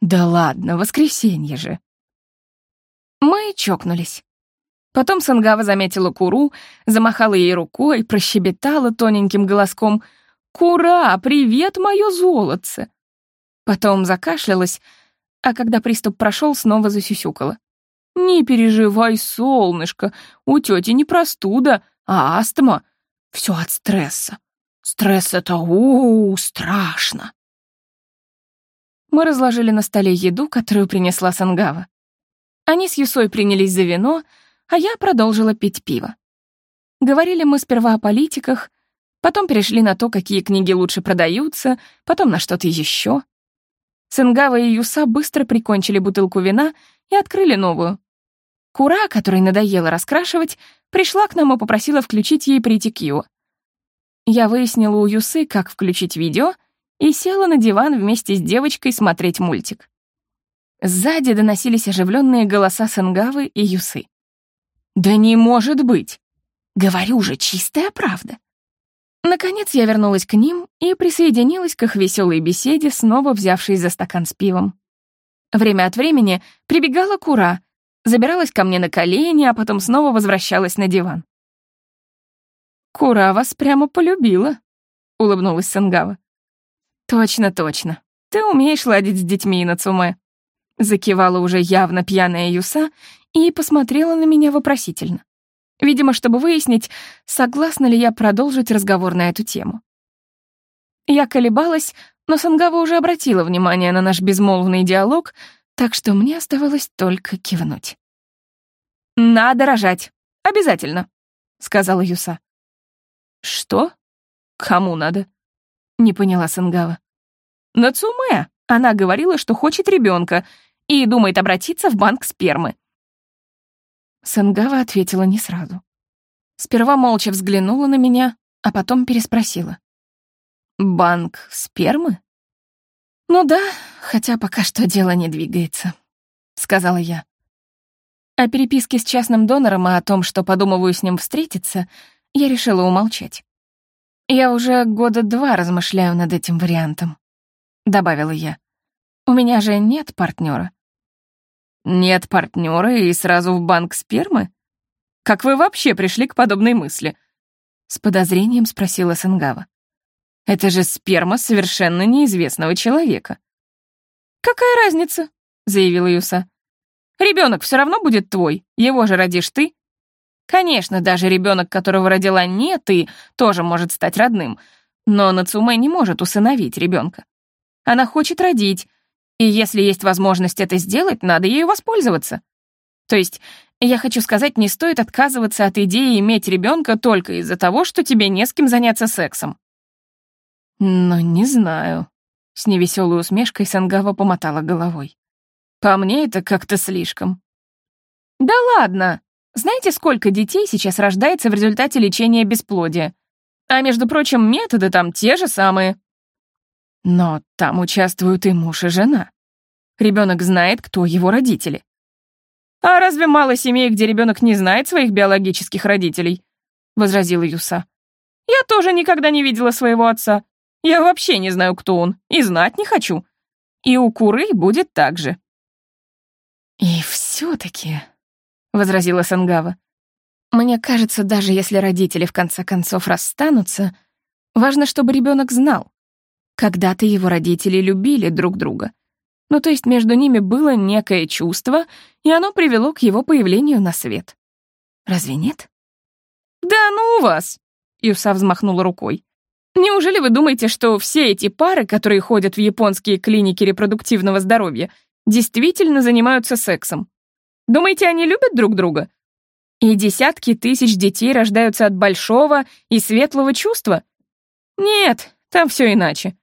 A: «Да ладно, воскресенье же». Мы чокнулись. Потом Сангава заметила Куру, замахала ей рукой, прощебетала тоненьким голоском «Кура, привет, мое золотце!» Потом закашлялась, а когда приступ прошел, снова засюсюкала. «Не переживай, солнышко, у тети не простуда, а астма. Все от стресса. Стресс — это у, -у, -у страшно!» Мы разложили на столе еду, которую принесла Сангава. Они с Юсой принялись за вино — а я продолжила пить пиво. Говорили мы сперва о политиках, потом перешли на то, какие книги лучше продаются, потом на что-то еще. Сенгава и Юса быстро прикончили бутылку вина и открыли новую. Кура, которой надоело раскрашивать, пришла к нам и попросила включить ей притикью. Я выяснила у Юсы, как включить видео, и села на диван вместе с девочкой смотреть мультик. Сзади доносились оживленные голоса Сенгавы и Юсы. «Да не может быть! Говорю же, чистая правда!» Наконец я вернулась к ним и присоединилась к их веселой беседе, снова взявшись за стакан с пивом. Время от времени прибегала кура, забиралась ко мне на колени, а потом снова возвращалась на диван. «Кура вас прямо полюбила», — улыбнулась Сангава. «Точно, точно. Ты умеешь ладить с детьми, Нацуме». Закивала уже явно пьяная Юса и посмотрела на меня вопросительно. Видимо, чтобы выяснить, согласна ли я продолжить разговор на эту тему. Я колебалась, но Сангава уже обратила внимание на наш безмолвный диалог, так что мне оставалось только кивнуть. «Надо рожать. Обязательно», — сказала Юса. «Что? Кому надо?» — не поняла Сангава. «Нацуме. Она говорила, что хочет ребенка и думает обратиться в банк спермы». Сангава ответила не сразу. Сперва молча взглянула на меня, а потом переспросила. «Банк спермы?» «Ну да, хотя пока что дело не двигается», — сказала я. О переписке с частным донором и о том, что подумываю с ним встретиться, я решила умолчать. «Я уже года два размышляю над этим вариантом», — добавила я. «У меня же нет партнера. «Нет партнера и сразу в банк спермы? Как вы вообще пришли к подобной мысли?» С подозрением спросила Сангава. Это же сперма совершенно неизвестного человека. «Какая разница?» — заявила Юса. Ребенок все равно будет твой, его же родишь ты. Конечно, даже ребенок, которого родила не ты, тоже может стать родным, но Нацуме не может усыновить ребенка. Она хочет родить, и если есть возможность это сделать, надо ею воспользоваться. То есть, я хочу сказать, не стоит отказываться от идеи иметь ребенка только из-за того, что тебе не с кем заняться сексом. «Но не знаю». С невеселой усмешкой Сангава помотала головой. «По мне это как-то слишком». «Да ладно! Знаете, сколько детей сейчас рождается в результате лечения бесплодия? А, между прочим, методы там те же самые». Но там участвуют и муж, и жена. Ребенок знает, кто его родители. «А разве мало семей, где ребенок не знает своих биологических родителей?» — возразила Юса. «Я тоже никогда не видела своего отца. Я вообще не знаю, кто он, и знать не хочу. И у куры будет так же». «И все-таки», — возразила Сангава, «мне кажется, даже если родители в конце концов расстанутся, важно, чтобы ребенок знал. Когда-то его родители любили друг друга. Ну, то есть между ними было некое чувство, и оно привело к его появлению на свет. Разве нет? «Да ну вас!» — Юса взмахнула рукой. Неужели вы думаете, что все эти пары, которые ходят в японские клиники репродуктивного здоровья, действительно занимаются сексом? Думаете, они любят друг друга? И десятки тысяч детей рождаются от большого и светлого чувства? Нет, там все иначе.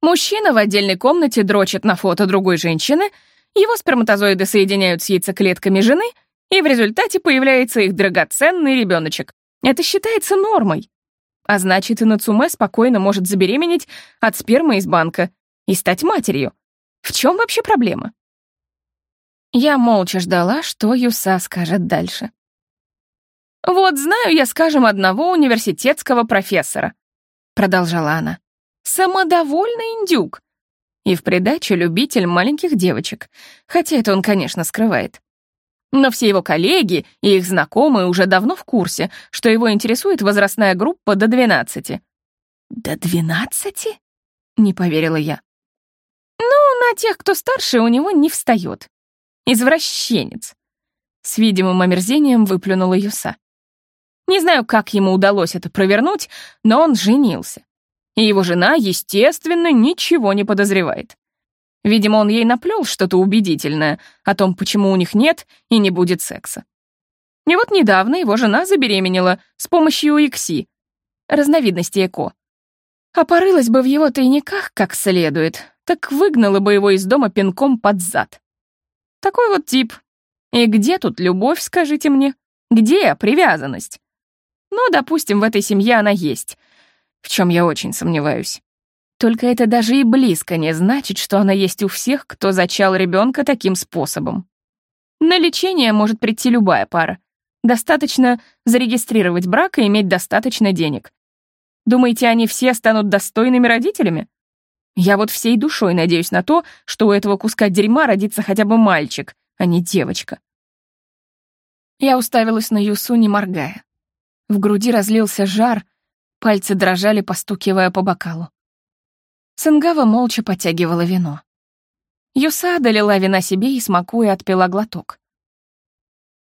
A: Мужчина в отдельной комнате дрочит на фото другой женщины, его сперматозоиды соединяют с яйцеклетками жены, и в результате появляется их драгоценный ребеночек. Это считается нормой. А значит, и Нацуме спокойно может забеременеть от спермы из банка и стать матерью. В чем вообще проблема? Я молча ждала, что Юса скажет дальше. «Вот знаю я, скажем, одного университетского профессора», — продолжала она. «Самодовольный индюк. И в придачу любитель маленьких девочек, хотя это он, конечно, скрывает. Но все его коллеги и их знакомые уже давно в курсе, что его интересует возрастная группа до 12. «До 12?» — не поверила я. «Ну, на тех, кто старше, у него не встает. Извращенец». С видимым омерзением выплюнула Юса. Не знаю, как ему удалось это провернуть, но он женился. И его жена, естественно, ничего не подозревает. Видимо, он ей наплел что-то убедительное о том, почему у них нет и не будет секса. И вот недавно его жена забеременела с помощью ИКСИ, разновидности ЭКО. А порылась бы в его тайниках как следует, так выгнала бы его из дома пинком под зад. Такой вот тип. И где тут любовь, скажите мне? Где привязанность? Ну, допустим, в этой семье она есть, в чем я очень сомневаюсь. Только это даже и близко не значит, что она есть у всех, кто зачал ребенка таким способом. На лечение может прийти любая пара. Достаточно зарегистрировать брак и иметь достаточно денег. Думаете, они все станут достойными родителями? Я вот всей душой надеюсь на то, что у этого куска дерьма родится хотя бы мальчик, а не девочка. Я уставилась на Юсу, не моргая. В груди разлился жар, пальцы дрожали, постукивая по бокалу. Сангава молча потягивала вино. Юса долила вина себе и, смакуя, отпила глоток.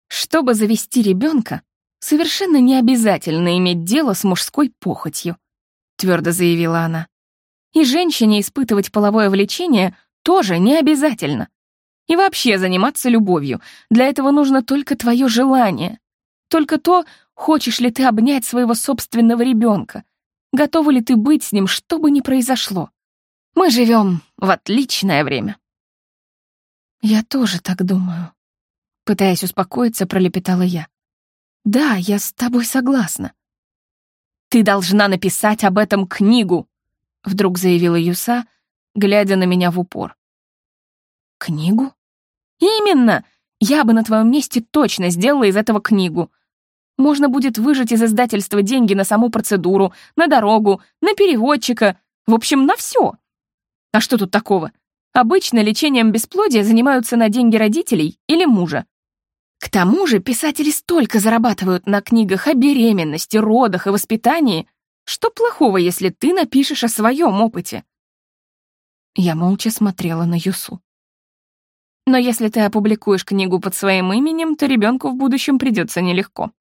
A: Чтобы завести ребенка, совершенно не обязательно иметь дело с мужской похотью, твердо заявила она. И женщине испытывать половое влечение тоже не обязательно. И вообще заниматься любовью. Для этого нужно только твое желание. Только то, хочешь ли ты обнять своего собственного ребенка. Готова ли ты быть с ним, что бы ни произошло. Мы живем в отличное время. Я тоже так думаю. Пытаясь успокоиться, пролепетала я. Да, я с тобой согласна. Ты должна написать об этом книгу, вдруг заявила Юса, глядя на меня в упор. Книгу? Именно! Я бы на твоем месте точно сделала из этого книгу. Можно будет выжать из издательства деньги на саму процедуру, на дорогу, на переводчика, в общем, на все. А что тут такого? Обычно лечением бесплодия занимаются на деньги родителей или мужа. К тому же писатели столько зарабатывают на книгах о беременности, родах и воспитании, что плохого, если ты напишешь о своем опыте? Я молча смотрела на Юсу. Но если ты опубликуешь книгу под своим именем, то ребенку в будущем придется нелегко.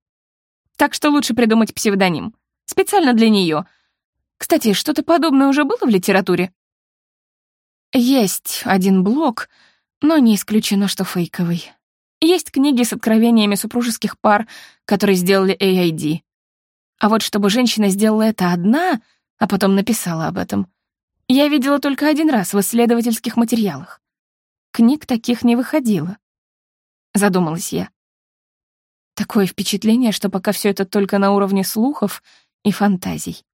A: Так что лучше придумать псевдоним. Специально для нее. Кстати, что-то подобное уже было в литературе? Есть один блог, но не исключено, что фейковый. Есть книги с откровениями супружеских пар, которые сделали AID. А вот чтобы женщина сделала это одна, а потом написала об этом, я видела только один раз в исследовательских материалах. Книг таких не выходило. Задумалась я. Такое впечатление, что пока все это только на уровне слухов и фантазий.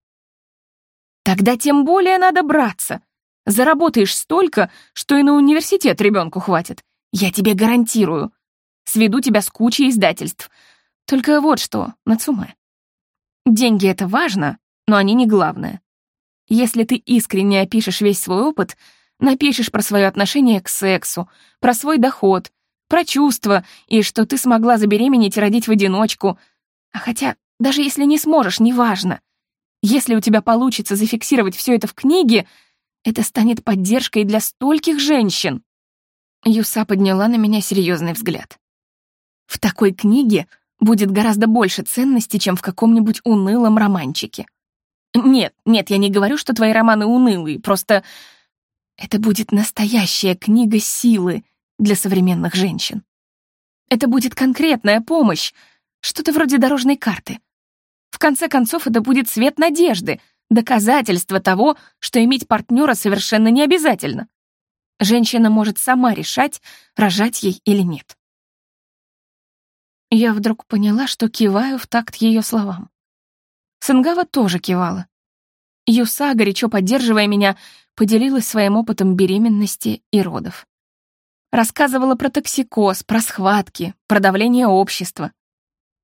A: Тогда тем более надо браться. Заработаешь столько, что и на университет ребенку хватит. Я тебе гарантирую. Сведу тебя с кучей издательств. Только вот что, Нацуме. Деньги — это важно, но они не главное. Если ты искренне опишешь весь свой опыт — Напишешь про свое отношение к сексу, про свой доход, про чувства и что ты смогла забеременеть и родить в одиночку. А хотя, даже если не сможешь, неважно. Если у тебя получится зафиксировать все это в книге, это станет поддержкой для стольких женщин. Юса подняла на меня серьезный взгляд. В такой книге будет гораздо больше ценности, чем в каком-нибудь унылом романчике. Нет, нет, я не говорю, что твои романы унылые, просто это будет настоящая книга силы для современных женщин. Это будет конкретная помощь, что-то вроде дорожной карты. В конце концов, это будет свет надежды, доказательство того, что иметь партнера совершенно не обязательно. Женщина может сама решать, рожать ей или нет. Я вдруг поняла, что киваю в такт ее словам. Сангава тоже кивала. Юса, горячо поддерживая меня, поделилась своим опытом беременности и родов. Рассказывала про токсикоз, про схватки, про давление общества.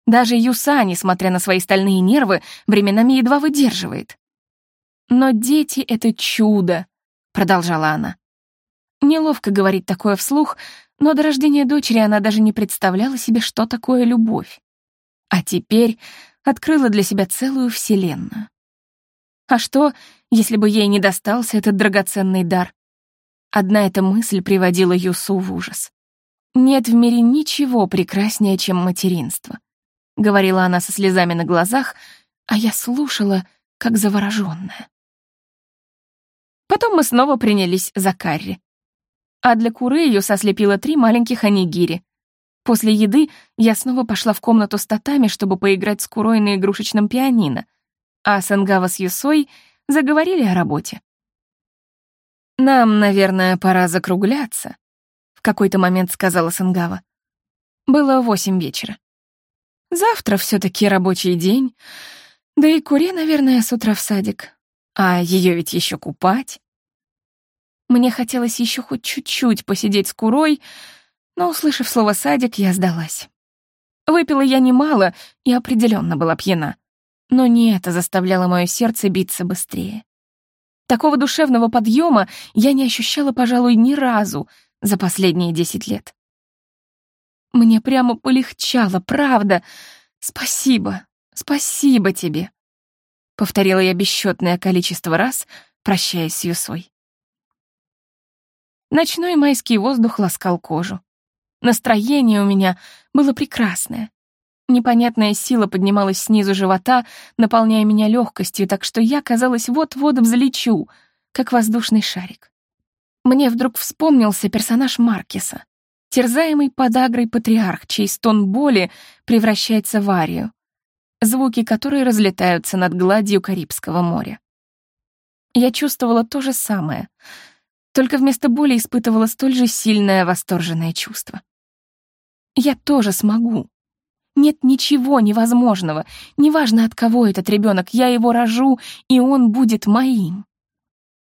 A: Даже Юса, несмотря на свои стальные нервы, временами едва выдерживает. «Но дети — это чудо», — продолжала она. Неловко говорить такое вслух, но до рождения дочери она даже не представляла себе, что такое любовь. А теперь открыла для себя целую вселенную. А что, если бы ей не достался этот драгоценный дар? Одна эта мысль приводила Юсу в ужас. «Нет в мире ничего прекраснее, чем материнство», — говорила она со слезами на глазах, а я слушала, как заворожённая. Потом мы снова принялись за карри. А для куры Юса слепила три маленьких анигири. После еды я снова пошла в комнату с татами, чтобы поиграть с курой на игрушечном пианино — а Сангава с Юсой заговорили о работе. «Нам, наверное, пора закругляться», — в какой-то момент сказала Сангава. Было восемь вечера. Завтра все таки рабочий день, да и Куре, наверное, с утра в садик. А ее ведь еще купать. Мне хотелось еще хоть чуть-чуть посидеть с Курой, но, услышав слово «садик», я сдалась. Выпила я немало и определенно была пьяна. Но не это заставляло мое сердце биться быстрее. Такого душевного подъема я не ощущала, пожалуй, ни разу за последние десять лет. Мне прямо полегчало, правда. Спасибо, спасибо тебе. Повторила я бесчетное количество раз, прощаясь с Юсой. Ночной майский воздух ласкал кожу. Настроение у меня было прекрасное. Непонятная сила поднималась снизу живота, наполняя меня легкостью, так что я, казалось, вот-вот взлечу, как воздушный шарик. Мне вдруг вспомнился персонаж Маркеса, терзаемый подагрой патриарх, чей стон боли превращается в арию, звуки которой разлетаются над гладью Карибского моря. Я чувствовала то же самое, только вместо боли испытывала столь же сильное восторженное чувство. Я тоже смогу. Нет ничего невозможного. Неважно, от кого этот ребенок, я его рожу, и он будет моим.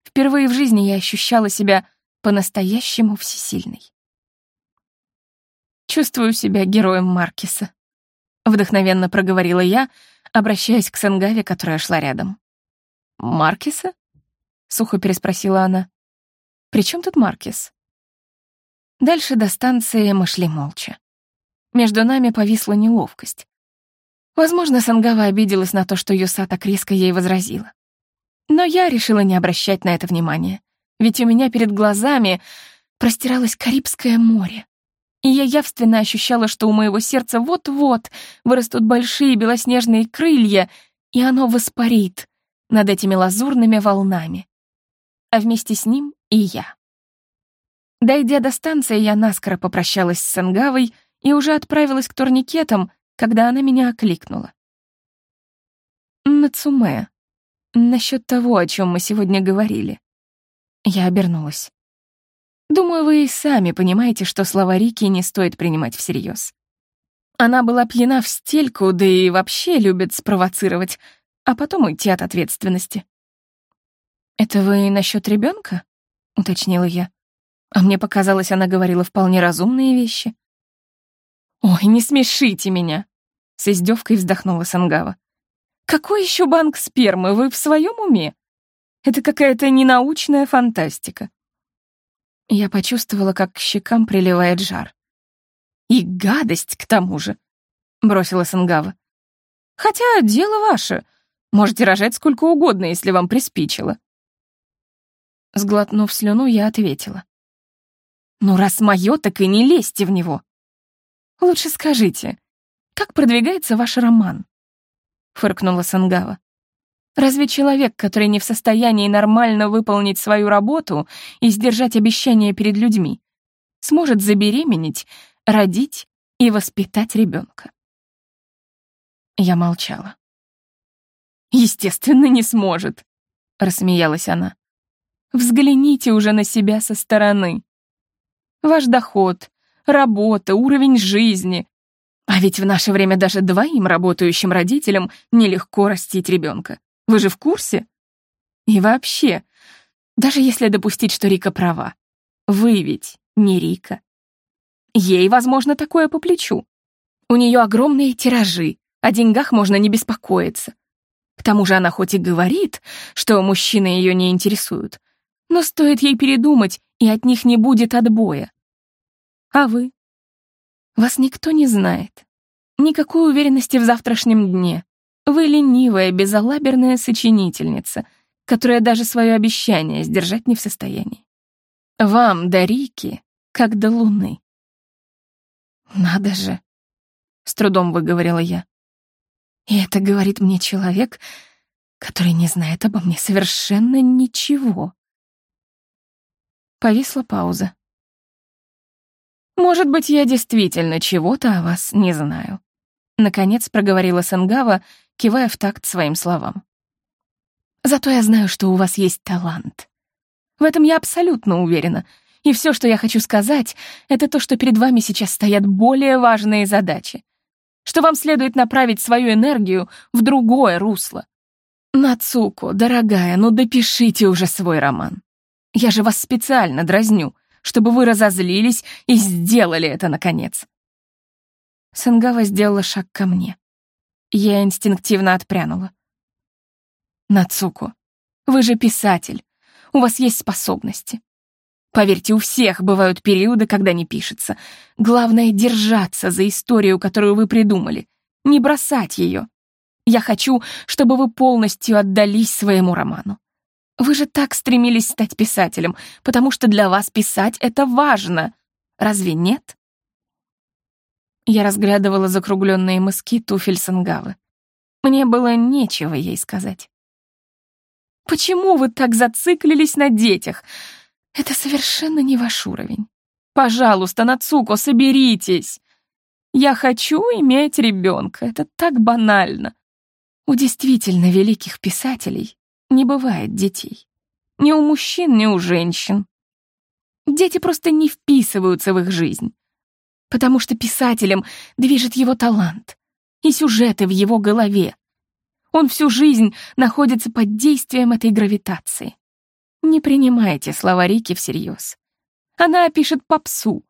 A: Впервые в жизни я ощущала себя по-настоящему всесильной. Чувствую себя героем Маркиса. Вдохновенно проговорила я, обращаясь к Сангаве, которая шла рядом. «Маркиса?» — сухо переспросила она. «При чем тут Маркис?» Дальше до станции мы шли молча. Между нами повисла неловкость. Возможно, Сангава обиделась на то, что Юса так резко ей возразила. Но я решила не обращать на это внимания, ведь у меня перед глазами простиралось Карибское море. И я явственно ощущала, что у моего сердца вот-вот вырастут большие белоснежные крылья, и оно воспарит над этими лазурными волнами. А вместе с ним и я. Дойдя до станции, я наскоро попрощалась с Сангавой и уже отправилась к турникетам, когда она меня окликнула. «Нацуме, насчет того, о чем мы сегодня говорили». Я обернулась. Думаю, вы и сами понимаете, что слова Рики не стоит принимать всерьез. Она была пьяна в стельку, да и вообще любит спровоцировать, а потом уйти от ответственности. «Это вы насчет ребенка? уточнила я. А мне показалось, она говорила вполне разумные вещи. «Ой, не смешите меня!» — с издевкой вздохнула Сангава. «Какой еще банк спермы? Вы в своем уме? Это какая-то ненаучная фантастика». Я почувствовала, как к щекам приливает жар. «И гадость, к тому же!» — бросила Сангава. «Хотя дело ваше. Можете рожать сколько угодно, если вам приспичило». Сглотнув слюну, я ответила. «Ну, раз моё, так и не лезьте в него. Лучше скажите, как продвигается ваш роман?» Фыркнула Сангава. Разве человек, который не в состоянии нормально выполнить свою работу и сдержать обещания перед людьми, сможет забеременеть, родить и воспитать ребенка? Я молчала. «Естественно, не сможет», — рассмеялась она. «Взгляните уже на себя со стороны. Ваш доход, работа, уровень жизни. А ведь в наше время даже двоим работающим родителям нелегко растить ребенка. Вы же в курсе? И вообще, даже если допустить, что Рика права, вы ведь не Рика. Ей, возможно, такое по плечу. У нее огромные тиражи, о деньгах можно не беспокоиться. К тому же она хоть и говорит, что мужчины ее не интересуют, но стоит ей передумать, и от них не будет отбоя. А вы? Вас никто не знает. Никакой уверенности в завтрашнем дне. Вы ленивая, безалаберная сочинительница, которая даже свое обещание сдержать не в состоянии. Вам до Рики, как до Луны. Надо же, с трудом выговорила я. И это говорит мне человек, который не знает обо мне совершенно ничего. Повисла пауза. «Может быть, я действительно чего-то о вас не знаю», — наконец проговорила Сангава, кивая в такт своим словам. «Зато я знаю, что у вас есть талант. В этом я абсолютно уверена, и все, что я хочу сказать, это то, что перед вами сейчас стоят более важные задачи, что вам следует направить свою энергию в другое русло. Нацуко, дорогая, ну допишите уже свой роман. Я же вас специально дразню, чтобы вы разозлились и сделали это, наконец. Сангава сделала шаг ко мне. Я инстинктивно отпрянула. Нацуко, вы же писатель, у вас есть способности. Поверьте, у всех бывают периоды, когда не пишется. Главное — держаться за историю, которую вы придумали, не бросать ее. Я хочу, чтобы вы полностью отдались своему роману. Вы же так стремились стать писателем, потому что для вас писать — это важно. Разве нет? Я разглядывала закругленные мыски туфель Сангавы. Мне было нечего ей сказать. «Почему вы так зациклились на детях? Это совершенно не ваш уровень. Пожалуйста, Нацуко, соберитесь. Я хочу иметь ребенка. Это так банально. У действительно великих писателей не бывает детей. Ни у мужчин, ни у женщин. Дети просто не вписываются в их жизнь. Потому что писателем движет его талант и сюжеты в его голове. Он всю жизнь находится под действием этой гравитации. Не принимайте слова Рики всерьез. Она пишет попсу,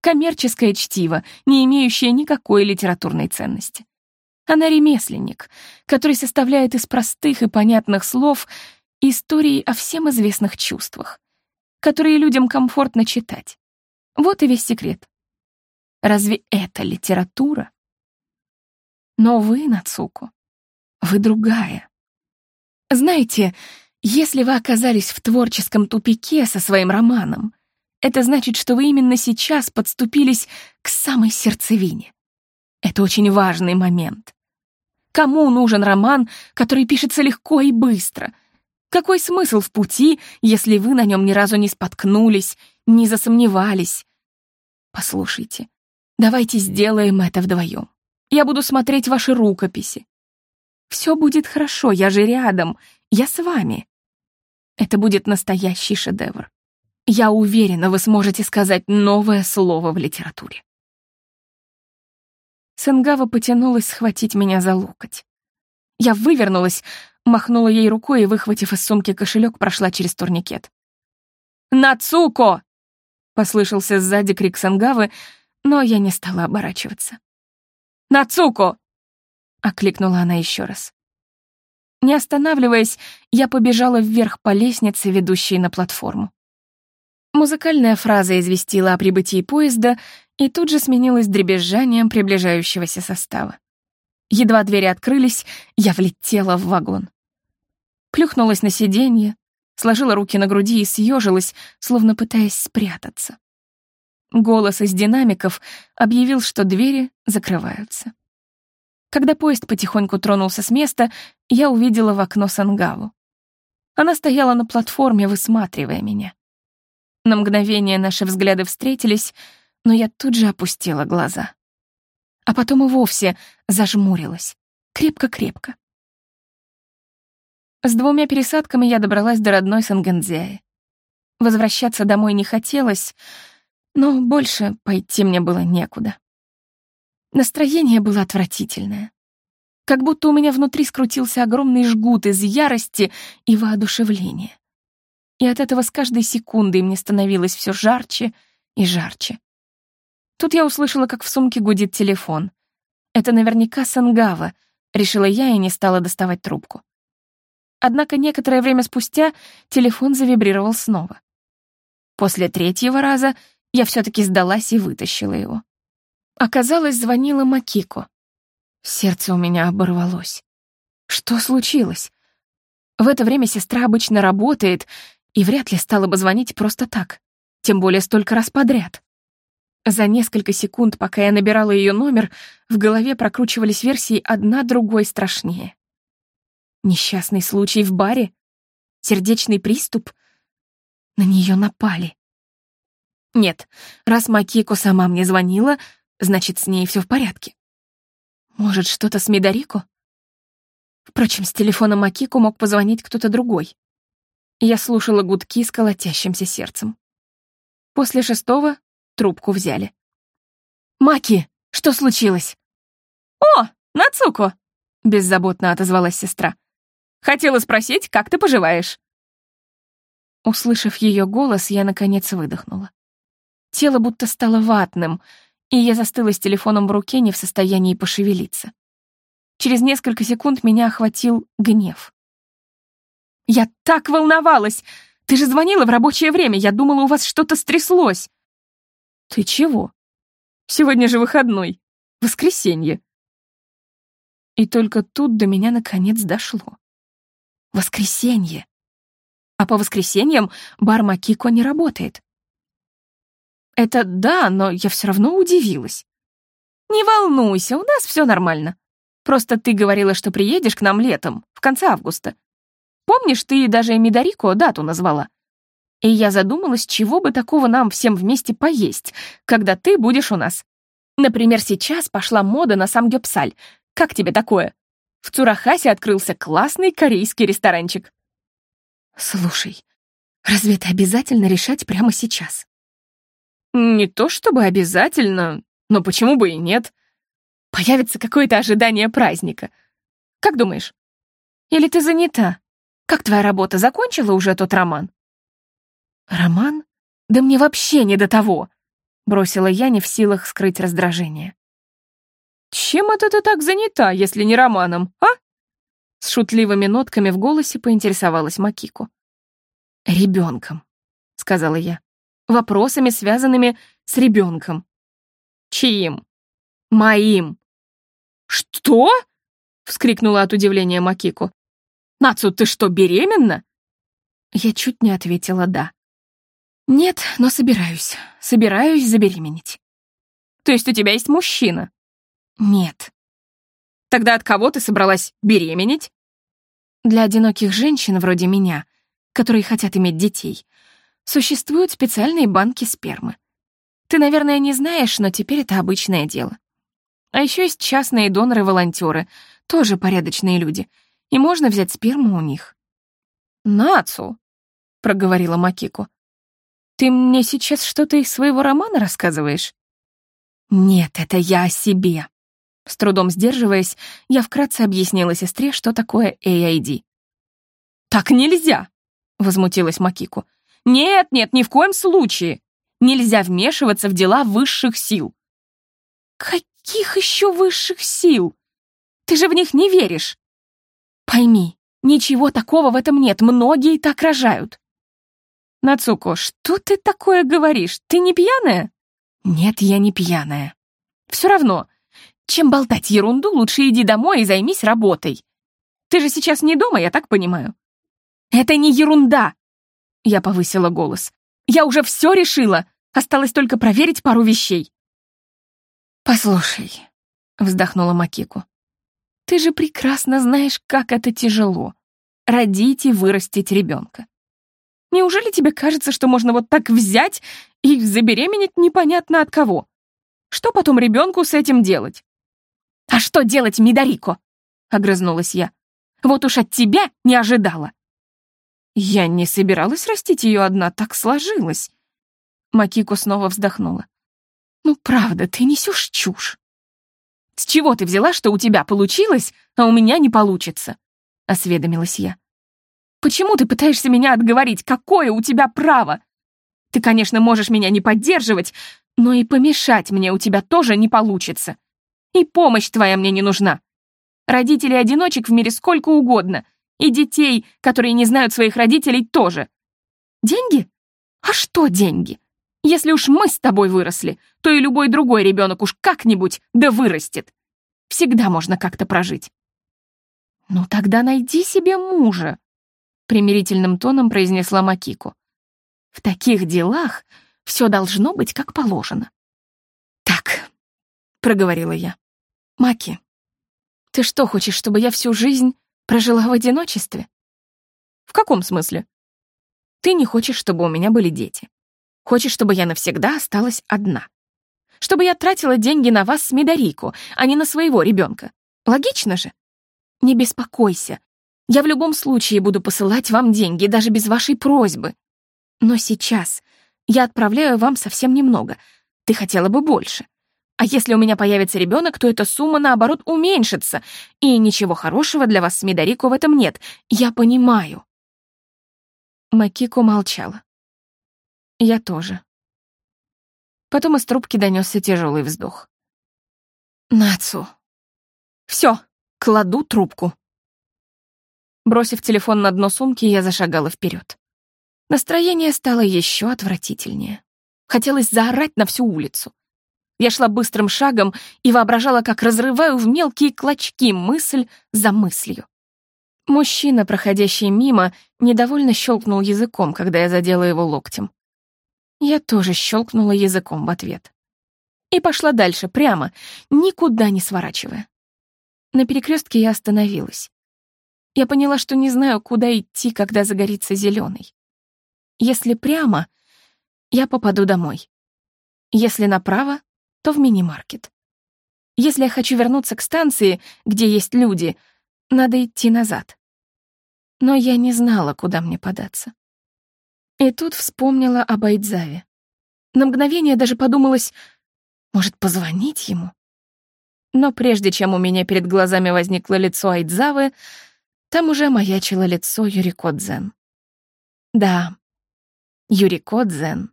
A: коммерческое чтиво, не имеющее никакой литературной ценности. Она ремесленник, который составляет из простых и понятных слов истории о всем известных чувствах, которые людям комфортно читать. Вот и весь секрет. Разве это литература? Но вы, Нацуку, вы другая. Знаете, если вы оказались в творческом тупике со своим романом, это значит, что вы именно сейчас подступились к самой сердцевине. Это очень важный момент. Кому нужен роман, который пишется легко и быстро? Какой смысл в пути, если вы на нем ни разу не споткнулись, не засомневались? Послушайте, давайте сделаем это вдвоем. Я буду смотреть ваши рукописи. Все будет хорошо, я же рядом, я с вами. Это будет настоящий шедевр. Я уверена, вы сможете сказать новое слово в литературе. Сенгава потянулась схватить меня за локоть. Я вывернулась, махнула ей рукой и, выхватив из сумки кошелек, прошла через турникет. «Нацуко!» — послышался сзади крик Сангавы, но я не стала оборачиваться. «Нацуко!» — окликнула она еще раз. Не останавливаясь, я побежала вверх по лестнице, ведущей на платформу. Музыкальная фраза известила о прибытии поезда и тут же сменилась дребезжанием приближающегося состава. Едва двери открылись, я влетела в вагон. Плюхнулась на сиденье, сложила руки на груди и съежилась, словно пытаясь спрятаться. Голос из динамиков объявил, что двери закрываются. Когда поезд потихоньку тронулся с места, я увидела в окно Сангаву. Она стояла на платформе, высматривая меня. На мгновение наши взгляды встретились, но я тут же опустила глаза. А потом и вовсе зажмурилась. Крепко-крепко. С двумя пересадками я добралась до родной Сангензяи. Возвращаться домой не хотелось, но больше пойти мне было некуда. Настроение было отвратительное. Как будто у меня внутри скрутился огромный жгут из ярости и воодушевления. И от этого с каждой секундой мне становилось все жарче и жарче. Тут я услышала, как в сумке гудит телефон. Это наверняка Сангава, решила я и не стала доставать трубку. Однако некоторое время спустя телефон завибрировал снова. После третьего раза я все таки сдалась и вытащила его. Оказалось, звонила Макико. Сердце у меня оборвалось. Что случилось? В это время сестра обычно работает и вряд ли стала бы звонить просто так, тем более столько раз подряд. За несколько секунд, пока я набирала ее номер, в голове прокручивались версии одна другой страшнее. Несчастный случай в баре? Сердечный приступ? На нее напали. Нет, раз Макико сама мне звонила, Значит, с ней все в порядке. Может, что-то с Мидарико? Впрочем, с телефона Макико мог позвонить кто-то другой. Я слушала гудки с колотящимся сердцем. После шестого трубку взяли. «Маки, что случилось?» «О, Нацуко!» — беззаботно отозвалась сестра. «Хотела спросить, как ты поживаешь?» Услышав ее голос, я, наконец, выдохнула. Тело будто стало ватным — и я застыла с телефоном в руке, не в состоянии пошевелиться. Через несколько секунд меня охватил гнев. «Я так волновалась! Ты же звонила в рабочее время, я думала, у вас что-то стряслось. Ты чего? Сегодня же выходной. Воскресенье. И только тут до меня наконец дошло. Воскресенье. А по воскресеньям бар Макико не работает. Это да, но я все равно удивилась. Не волнуйся, у нас все нормально. Просто ты говорила, что приедешь к нам летом, в конце августа. Помнишь, ты даже Мидарико дату назвала? И я задумалась, чего бы такого нам всем вместе поесть, когда ты будешь у нас. Например, сейчас пошла мода на самгёпсаль. Как тебе такое? В Цурахасе открылся классный корейский ресторанчик. Слушай, разве это обязательно решать прямо сейчас? Не то чтобы обязательно, но почему бы и нет? Появится какое-то ожидание праздника. Как думаешь? Или ты занята? Как твоя работа, закончила уже тот роман? Роман? Да мне вообще не до того, бросила я, не в силах скрыть раздражение. Чем это ты так занята, если не романом, а? С шутливыми нотками в голосе поинтересовалась Макико. «Ребенком», — сказала я. «Вопросами, связанными с ребенком». «Чьим?» «Моим». «Что?» — вскрикнула от удивления Макико. «Нацу, ты что, беременна?» Я чуть не ответила «да». «Нет, но собираюсь. Собираюсь забеременеть». «То есть у тебя есть мужчина?» «Нет». Тогда от кого ты собралась беременеть? Для одиноких женщин вроде меня, которые хотят иметь детей, существуют специальные банки спермы. Ты, наверное, не знаешь, но теперь это обычное дело. А еще есть частные доноры-волонтеры, тоже порядочные люди, и можно взять сперму у них. «Нацу», — проговорила Макико, — «ты мне сейчас что-то из своего романа рассказываешь?» «Нет, это я о себе», с трудом сдерживаясь, я вкратце объяснила сестре, что такое AID. «Так нельзя!» — возмутилась Макику. «Нет, нет, ни в коем случае! Нельзя вмешиваться в дела высших сил!» «Каких еще высших сил? Ты же в них не веришь!» «Пойми, ничего такого в этом нет, многие так рожают!» «Нацуко, что ты такое говоришь? Ты не пьяная?» «Нет, я не пьяная». «Все равно, чем болтать ерунду, лучше иди домой и займись работой. Ты же сейчас не дома, я так понимаю. Это не ерунда. Я повысила голос. Я уже все решила. Осталось только проверить пару вещей. Послушай, вздохнула Макику. Ты же прекрасно знаешь, как это тяжело. Родить и вырастить ребенка. Неужели тебе кажется, что можно вот так взять и забеременеть непонятно от кого? Что потом ребенку с этим делать? «А что делать, Мидарико?» — огрызнулась я. «Вот уж от тебя не ожидала». Я не собиралась растить ее одна, так сложилось. Макико снова вздохнула. «Ну, правда, ты несешь чушь». «С чего ты взяла, что у тебя получилось, а у меня не получится?» — осведомилась я. «Почему ты пытаешься меня отговорить? Какое у тебя право? Ты, конечно, можешь меня не поддерживать, но и помешать мне у тебя тоже не получится. И помощь твоя мне не нужна. Родителей-одиночек в мире сколько угодно. И детей, которые не знают своих родителей, тоже. Деньги? А что деньги? Если уж мы с тобой выросли, то и любой другой ребенок уж как-нибудь да вырастет. Всегда можно как-то прожить. «Ну тогда найди себе мужа», — примирительным тоном произнесла Макику. «В таких делах все должно быть как положено». «Так», — проговорила я, Маки, ты что, хочешь, чтобы я всю жизнь прожила в одиночестве? В каком смысле? Ты не хочешь, чтобы у меня были дети. Хочешь, чтобы я навсегда осталась одна. Чтобы я тратила деньги на вас с Мидарико, а не на своего ребенка. Логично же? Не беспокойся. Я в любом случае буду посылать вам деньги, даже без вашей просьбы. Но сейчас я отправляю вам совсем немного. Ты хотела бы больше. А если у меня появится ребенок, то эта сумма, наоборот, уменьшится. И ничего хорошего для вас с Мидарико в этом нет. Я понимаю. Макико молчала. Я тоже. Потом из трубки донесся тяжелый вздох. Нацу. Все, кладу трубку. Бросив телефон на дно сумки, я зашагала вперед. Настроение стало еще отвратительнее. Хотелось заорать на всю улицу. Я шла быстрым шагом и воображала, как разрываю в мелкие клочки мысль за мыслью. Мужчина, проходящий мимо, недовольно щелкнул языком, когда я задела его локтем. Я тоже щелкнула языком в ответ. И пошла дальше, прямо, никуда не сворачивая. На перекрестке я остановилась. Я поняла, что не знаю, куда идти, когда загорится зеленый. Если прямо, я попаду домой. Если направо, то в мини-маркет. Если я хочу вернуться к станции, где есть люди, надо идти назад. Но я не знала, куда мне податься. И тут вспомнила об Айдзаве. На мгновение даже подумалось, может, позвонить ему? Но прежде чем у меня перед глазами возникло лицо Айдзавы, там уже маячило лицо Юрико Дзен. Да, Юрико Дзен.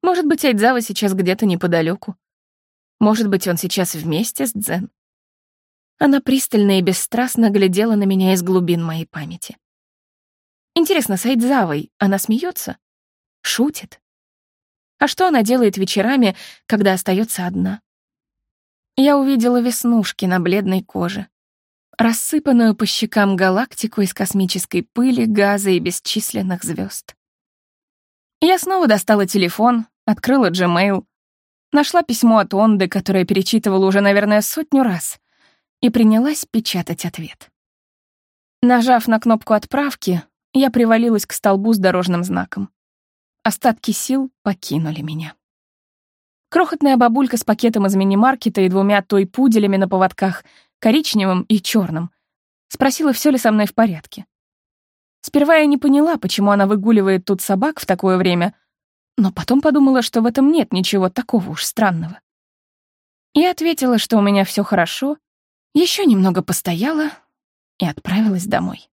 A: Может быть, Айдзава сейчас где-то неподалеку. Может быть, он сейчас вместе с Дзен. Она пристально и бесстрастно глядела на меня из глубин моей памяти. Интересно, с Айдзавой она смеется? Шутит? А что она делает вечерами, когда остается одна? Я увидела веснушки на бледной коже, рассыпанную по щекам галактику из космической пыли, газа и бесчисленных звезд. Я снова достала телефон, открыла Gmail, нашла письмо от Онды, которое перечитывала уже, наверное, сотню раз, и принялась печатать ответ. Нажав на кнопку отправки, я привалилась к столбу с дорожным знаком. Остатки сил покинули меня. Крохотная бабулька с пакетом из мини-маркета и двумя той-пуделями на поводках, коричневым и черным, спросила, все ли со мной в порядке. Сперва я не поняла, почему она выгуливает тут собак в такое время, но потом подумала, что в этом нет ничего такого уж странного. Я ответила, что у меня все хорошо, еще немного постояла и отправилась домой.